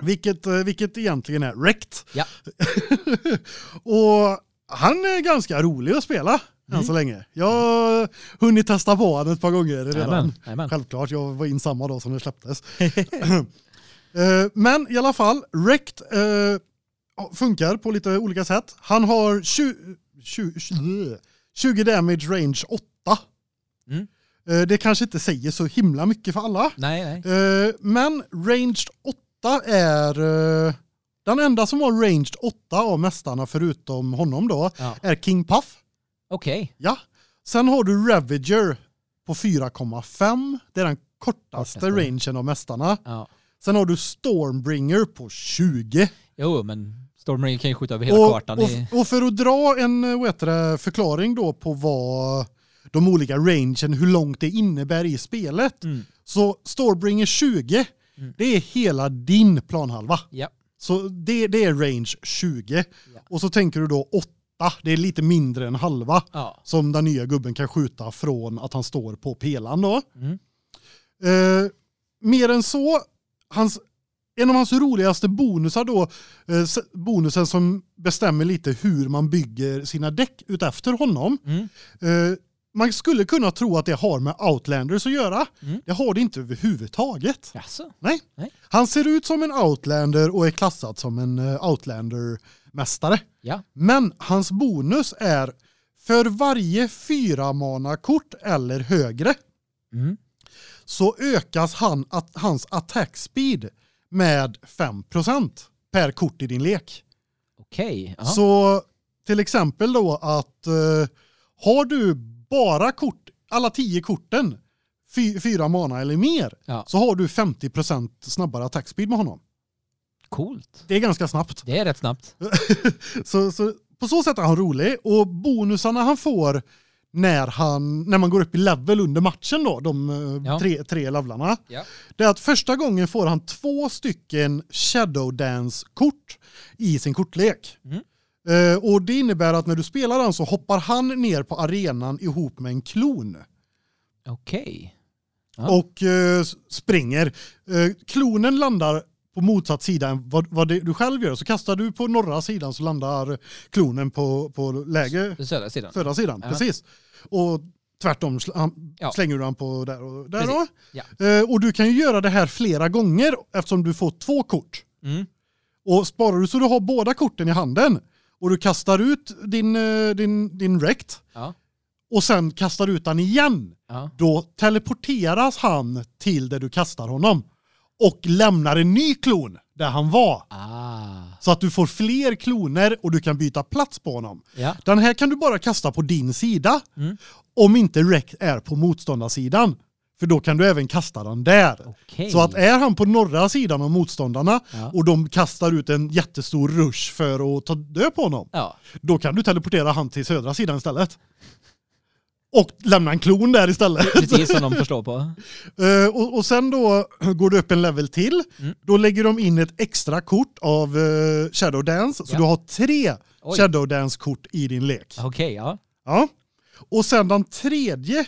Vilket, eh, vilket egentligen är Rekt. Ja. och han är ganska rolig att spela än så länge. Jag har hunnit testa på honom ett par gånger redan. Jajamän, jajamän. Självklart, jag var in samma dag som det släpptes. Eh, Men i alla fall, Rekt eh, funkar på lite olika sätt. Han har 20, 20, 20 damage range 8. Mm. Det kanske inte säger så himla mycket för alla. Nej, nej. Men ranged 8 är eh, den enda som har ranged 8 av mästarna förutom honom då Ja. är King Puff. Okej. Ja. Sen har du Ravager på 4,5. Det är den kortaste Kortaste. rangen av mästarna. Ja. Sen har du Stormbringer på 20. Jo, men Stormbringer kan ju skjuta över hela Och, kartan. och, och för att dra en eh, vad heter det, förklaring då på vad de olika rangen, hur långt det innebär i spelet. Mm. Så Stormbringer 20, Mm. det är hela din planhalva. Ja. Så det, det är range 20. Ja. Och så tänker du då 8, det är lite mindre än halva. Ja. Som den nya gubben kan skjuta från att han står på pelan då. Mm. Eh, mer än så, hans, en av hans roligaste bonusar då, eh, bonusen som bestämmer lite hur man bygger sina däck utefter honom. Mm. Eh, man skulle kunna tro att det har med Outlanders att göra. Mm. Det har det inte överhuvudtaget. Jaså? Nej. Nej. Han ser ut som en Outlander och är klassad som en eh, Outlander-mästare. Ja. Men hans bonus är för varje fyra mana kort eller högre Mm. så ökas han, att, hans attack speed med 5% per kort i din lek. Okej. ja. Så till exempel då att eh, har du bara kort, alla 10 korten, fy, fyra mana eller mer, Ja. så har du 50% snabbare attack speed med honom. Coolt. Det är ganska snabbt. Det är rätt snabbt. Så, så på så sätt är han rolig och bonusarna han får när han när man går upp i level under matchen då, de eh, Ja. tre tre levlarna. Ja. Det är att första gången får han två stycken Shadow Dance kort i sin kortlek. Mm. Eh, och det innebär att när du spelar den så hoppar han ner på arenan ihop med en klon Okej. Ja. och eh, springer. Eh, klonen landar på motsatt sida än vad, vad det, du själv gör. Så kastar du på norra sidan så landar klonen på, på läge södra sidan. södra sidan. Ja. Precis. Och tvärtom han, Ja. slänger du den på där och där. Då. Ja. Eh, och du kan ju göra det här flera gånger eftersom du får två kort. Mm. Och sparar du så du har båda korten i handen och du kastar ut din, eh, din, din rekt Ja. och sen kastar ut den igen. Ja. Då teleporteras han till där du kastar honom och lämnar en ny klon där han var. Ah. Så att du får fler kloner och du kan byta plats på honom. Ja. Den här kan du bara kasta på din sida Mm. om inte rekt är på motståndarsidan. För då kan du även kasta den där. Okej. Så att är han på norra sidan av motståndarna Ja. och de kastar ut en jättestor rush för att ta död på honom, Ja. då kan du teleportera han till södra sidan istället. Och lämna en klon där istället. Precis som de förstår på. Eh, och, och sen då går du upp en level till. Mm. Då lägger de in ett extra kort av uh, Shadow Dance. Så Ja. du har tre Oj. Shadow Dance-kort i din lek. Okej, ja. Ja. Och sen den tredje,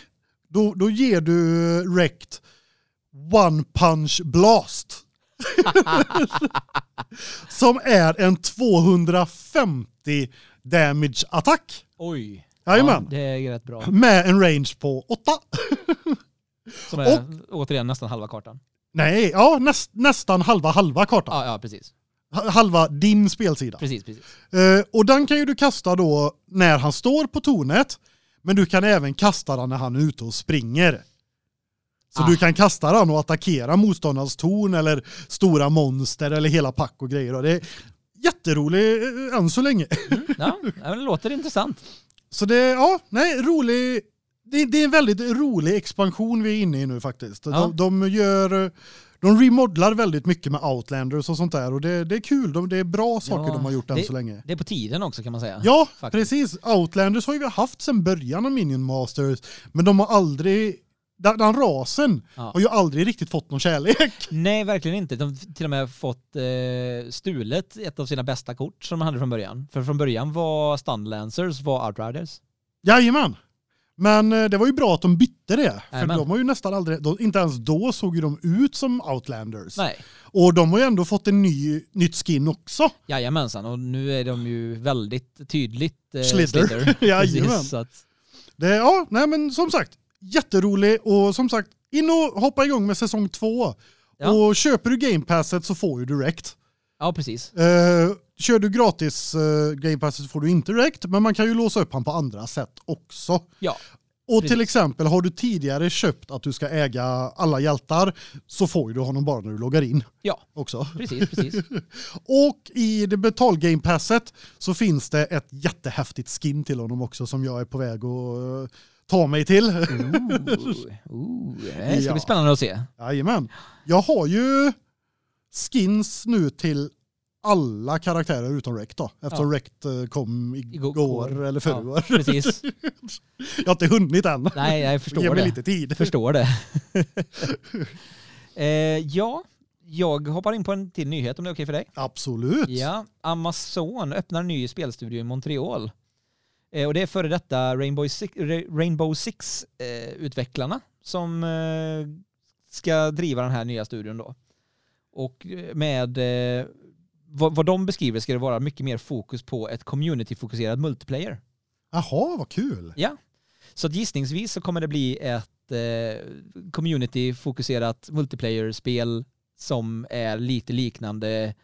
då, då ger du Rekt One Punch Blast. Som är en 250 damage attack. Oj. Jajamän. Ja, det är rätt bra. Med en range på 8. Som är återigen nästan halva kartan. Nej, ja näst, nästan halva halva kartan. Ja, ja precis. Ha- Halva din spelsida. Precis, precis. Eh, och den kan ju du kasta då när han står på tornet. Men du kan även kasta den när han är ute och springer. Så Ah. du kan kasta den och attackera motståndarens torn eller stora monster eller hela pack och grejer. Och det är jätteroligt eh, än så länge. Ja, ja, det låter intressant. Så det, ja, nej, rolig. Det, det är en väldigt rolig expansion vi är inne i nu faktiskt. Ja. De, de gör, de remodlar väldigt mycket med Outlanders och sånt där och det, det är kul. De, det är bra saker Ja, de har gjort än det- så länge. Det är på tiden också kan man säga. Ja, faktiskt. precis. Outlanders har ju vi haft sedan början av Minion Masters, men de har aldrig den, den rasen Ja. har ju aldrig riktigt fått någon kärlek. Nej, verkligen inte. De har till och med fått eh, stulet ett av sina bästa kort som de hade från början. För från början var Stunlancers var Outriders. Jajamän. Men eh, det var ju bra att de bytte det. För Jajamän. de har ju nästan aldrig, de, inte ens då såg ju de ut som Outlanders. Nej, Och de har ju ändå fått en ny, nytt skin också. jajamensan. Och nu är de ju väldigt tydligt eh, Slither. Slither. Jajamän. Precis, att, Det, ja, nej men som sagt, jätterolig och som sagt, in och hoppa igång med säsong två. Ja. Och köper du Game Passet så får du direkt. ja, precis. Eh, kör du gratis uh, Game Passet så får du inte direkt, men man kan ju låsa upp han på andra sätt också. Ja, Och Precis. till exempel har du tidigare köpt att du ska äga alla hjältar så får du honom bara när du loggar in ja också. precis, precis. Och i det betal Game Passet så finns det ett jättehäftigt skin till honom också som jag är på väg att eh, ta mig till. Ooh, ooh, det ska Ja. bli spännande att se. Jajamän. Jag har ju skins nu till alla karaktärer utom Rekt då. Eftersom Ja. Rekt eh, kom Igår. igår eller förrgår. Precis. Jag har inte hunnit än. Nej, jag Ge förstår mig det. lite tid. Förstår det. eh, ja, jag hoppar in på en till nyhet om det är okej för dig. Absolut. Ja, Amazon öppnar en ny spelstudio i Montreal. Eh, och det är före detta Rainbow Six, Ra- Rainbow Six eh, utvecklarna som eh, ska driva den här nya studion då. Och eh, med vad, vad de beskriver ska det vara mycket mer fokus på ett community-fokuserad multiplayer. Jaha, vad kul. Ja. Så gissningsvis så kommer det bli ett eh, community-fokuserat multiplayer-spel som är lite liknande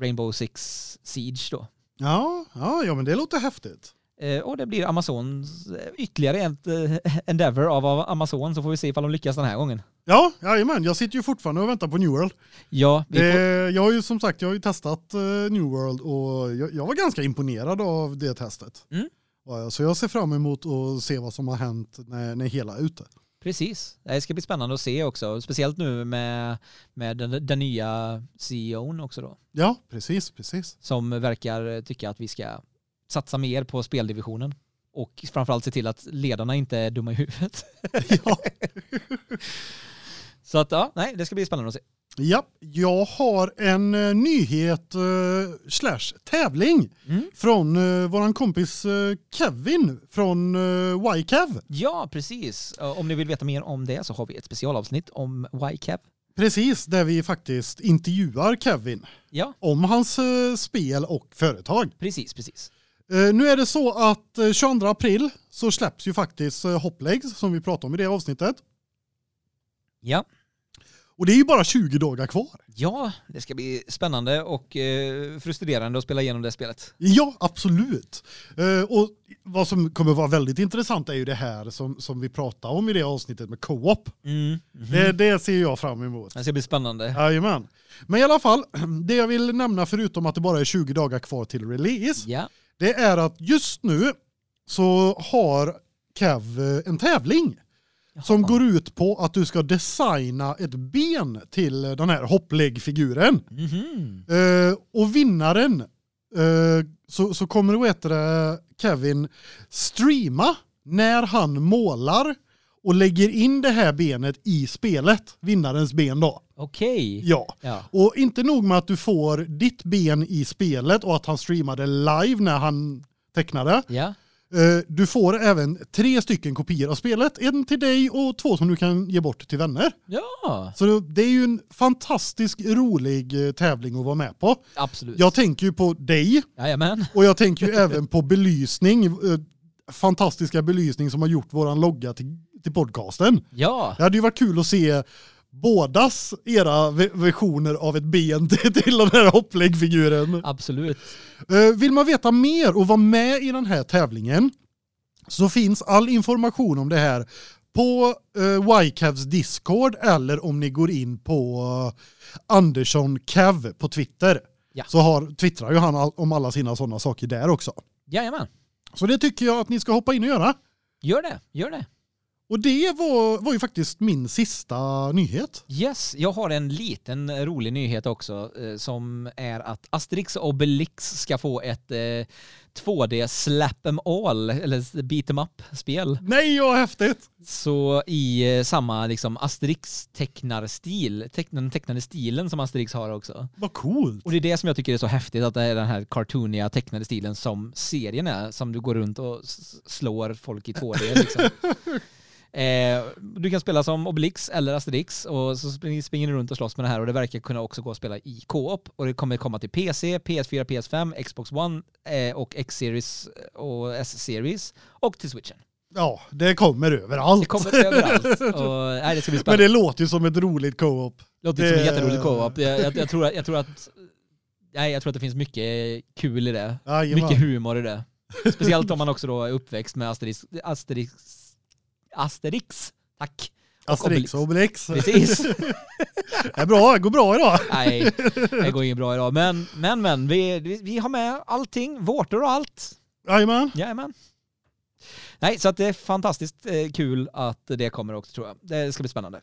Rainbow Six Siege då. Ja, ja, ja men det låter häftigt. Eh, och det blir Amazons eh, ytterligare ett eh, endeavor av av Amazon så får vi se ifall de lyckas den här gången. Ja, jajamän, jag sitter ju fortfarande och väntar på New World. Ja, får, jag har ju som sagt, jag har testat eh, New World och jag, jag var ganska imponerad av det testet. Mm. Så jag ser fram emot att se vad som har hänt när, när hela är ute. precis. Det ska bli spännande att se också, speciellt nu med, med den, den nya CEOn också då, Ja, precis, precis. som verkar tycka att vi ska satsa mer på speldivisionen och framförallt se till att ledarna inte är dumma i huvudet. ja. Så att ja, nej, det ska bli spännande att se. ja, jag har en eh, nyhet eh, slash tävling Mm. från eh, våran kompis eh, Kevin från eh, YCAV. Ja, precis. Eh, Om ni vill veta mer om det så har vi ett specialavsnitt om YCAP. Precis, där vi faktiskt intervjuar Kevin Ja, om hans eh, spel och företag. precis, precis. Eh, nu är det så att eh, 22 april så släpps ju faktiskt eh, Hoplegs som vi pratade om i det avsnittet. Ja. Och det är ju bara 20 dagar kvar. Ja, det ska bli spännande och eh, frustrerande att spela igenom det spelet. Ja, absolut. Eh, och vad som kommer vara väldigt intressant är ju det här som, som vi pratade om i det avsnittet med co-op. Mm. Det, det ser jag fram emot. Det ska bli spännande. Jajamän. Men i alla fall, det jag vill nämna förutom att det bara är 20 dagar kvar till release, Ja. det är att just nu så har Kev eh, en tävling som går ut på att du ska designa ett ben till den här hoppläggfiguren. Mhm. Eh, och vinnaren eh, så, så kommer du heter det, Kevin streama när han målar och lägger in det här benet i spelet, vinnarens ben då. Okej. Ja. Ja. Och inte nog med att du får ditt ben i spelet och att han streamade live när han tecknade. Ja. Eh, Du får även tre stycken kopior av spelet, en till dig och två som du kan ge bort till vänner. Ja, Så det är ju en fantastisk rolig eh, tävling att vara med på. absolut. Jag tänker ju på dig Jajamän. och jag tänker ju även på belysning, eh, fantastiska belysning som har gjort våran logga till, till podcasten. Ja. Det hade ju varit kul att se bådas era ve- versioner av ett ben till, den här hoppläggfiguren. Absolut. Eh, Vill man veta mer och vara med i den här tävlingen så finns all information om det här på uh, YCAVs Discord eller om ni går in på uh, Andersson Cav på Twitter. Ja. Så har, twittrar ju han all, om alla sina sådana saker där också. Jajamän. Så det tycker jag att ni ska hoppa in och göra. Gör det. Gör det. Och det var, var ju faktiskt min sista nyhet. Yes, jag har en liten rolig nyhet också eh, som är att Asterix och Obelix ska få ett eh, 2D slap em all, eller beat em up-spel. Nej, vad häftigt! Så i eh, samma liksom Asterix tecknarstil, teck, den tecknade stilen som Asterix har också. Vad coolt! Och det är det som jag tycker är så häftigt, att det är den här cartooniga tecknade stilen som serien är, som du går runt och slår folk i 2D liksom. Eh, du kan spela som Obelix eller Asterix och så spring- springer du runt och slåss med det här och det verkar kunna också gå att spela i co-op och det kommer komma till PC, PS4, PS5, Xbox One eh, och X-series och S-series och till Switchen. Ja, det kommer överallt. Det kommer överallt. Och, nej, det ska bli Men spännande. det låter ju som ett roligt co-op. låter som en det- jätterolig co-op. Jag, jag, jag, tror, jag tror att Nej, jag tror att det finns mycket kul i det. Jajamän. Mycket humor i det. Speciellt om man också då är uppväxt med Asterix. Asterix. Asterix. Tack. Och Asterix och Obelix. Precis. Det är bra, det går bra idag. Nej, det går inget bra idag. Men, men, men. Vi, vi, har med allting. Vårtor och allt. Jajamän. Jajamän. Nej, så att det är fantastiskt eh, kul att det kommer också tror jag. Det ska bli spännande.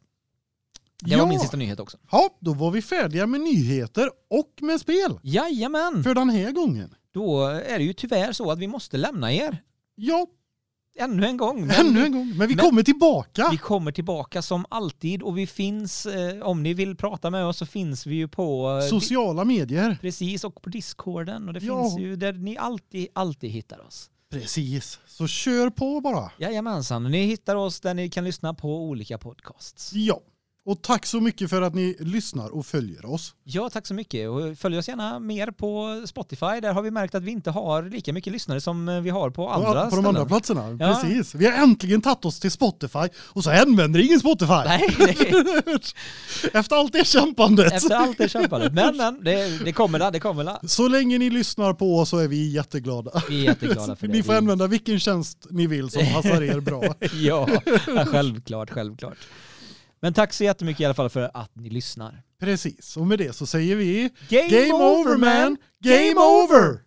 Det var Ja. min sista nyhet också. Ja, då var vi färdiga med nyheter och med spel Jajamän! för den här gången. Då är det ju tyvärr så att vi måste lämna er. Ja, Ännu en gång. Men ännu en gång. Men vi men- kommer tillbaka. Vi kommer tillbaka som alltid och vi finns, eh, om ni vill prata med oss så finns vi ju på eh, Sociala medier. Precis, och på discorden. Och det Ja. finns ju där ni alltid, alltid hittar oss. Precis. Så kör på bara. Jajamensan, ni hittar oss där ni kan lyssna på olika podcasts. Ja. Och tack så mycket för att ni lyssnar och följer oss. Ja, tack så mycket. Och följ oss gärna mer på Spotify. Där har vi märkt att vi inte har lika mycket lyssnare som vi har på andra ja, På ställen. de andra platserna, Ja. precis. Vi har äntligen tagit oss till Spotify och så använder ingen Spotify. Nej, Efter allt det kämpandet. efter allt det kämpandet. Men, men, det, det kommer där, det kommer där. Så länge ni lyssnar på oss så är vi jätteglada. Vi är jätteglada för det. Ni får använda vilken tjänst ni vill som passar er bra. ja, ja, självklart, självklart. Men tack så jättemycket i alla fall för att ni lyssnar. Precis, och med det så säger vi Game, Game over man! Game over!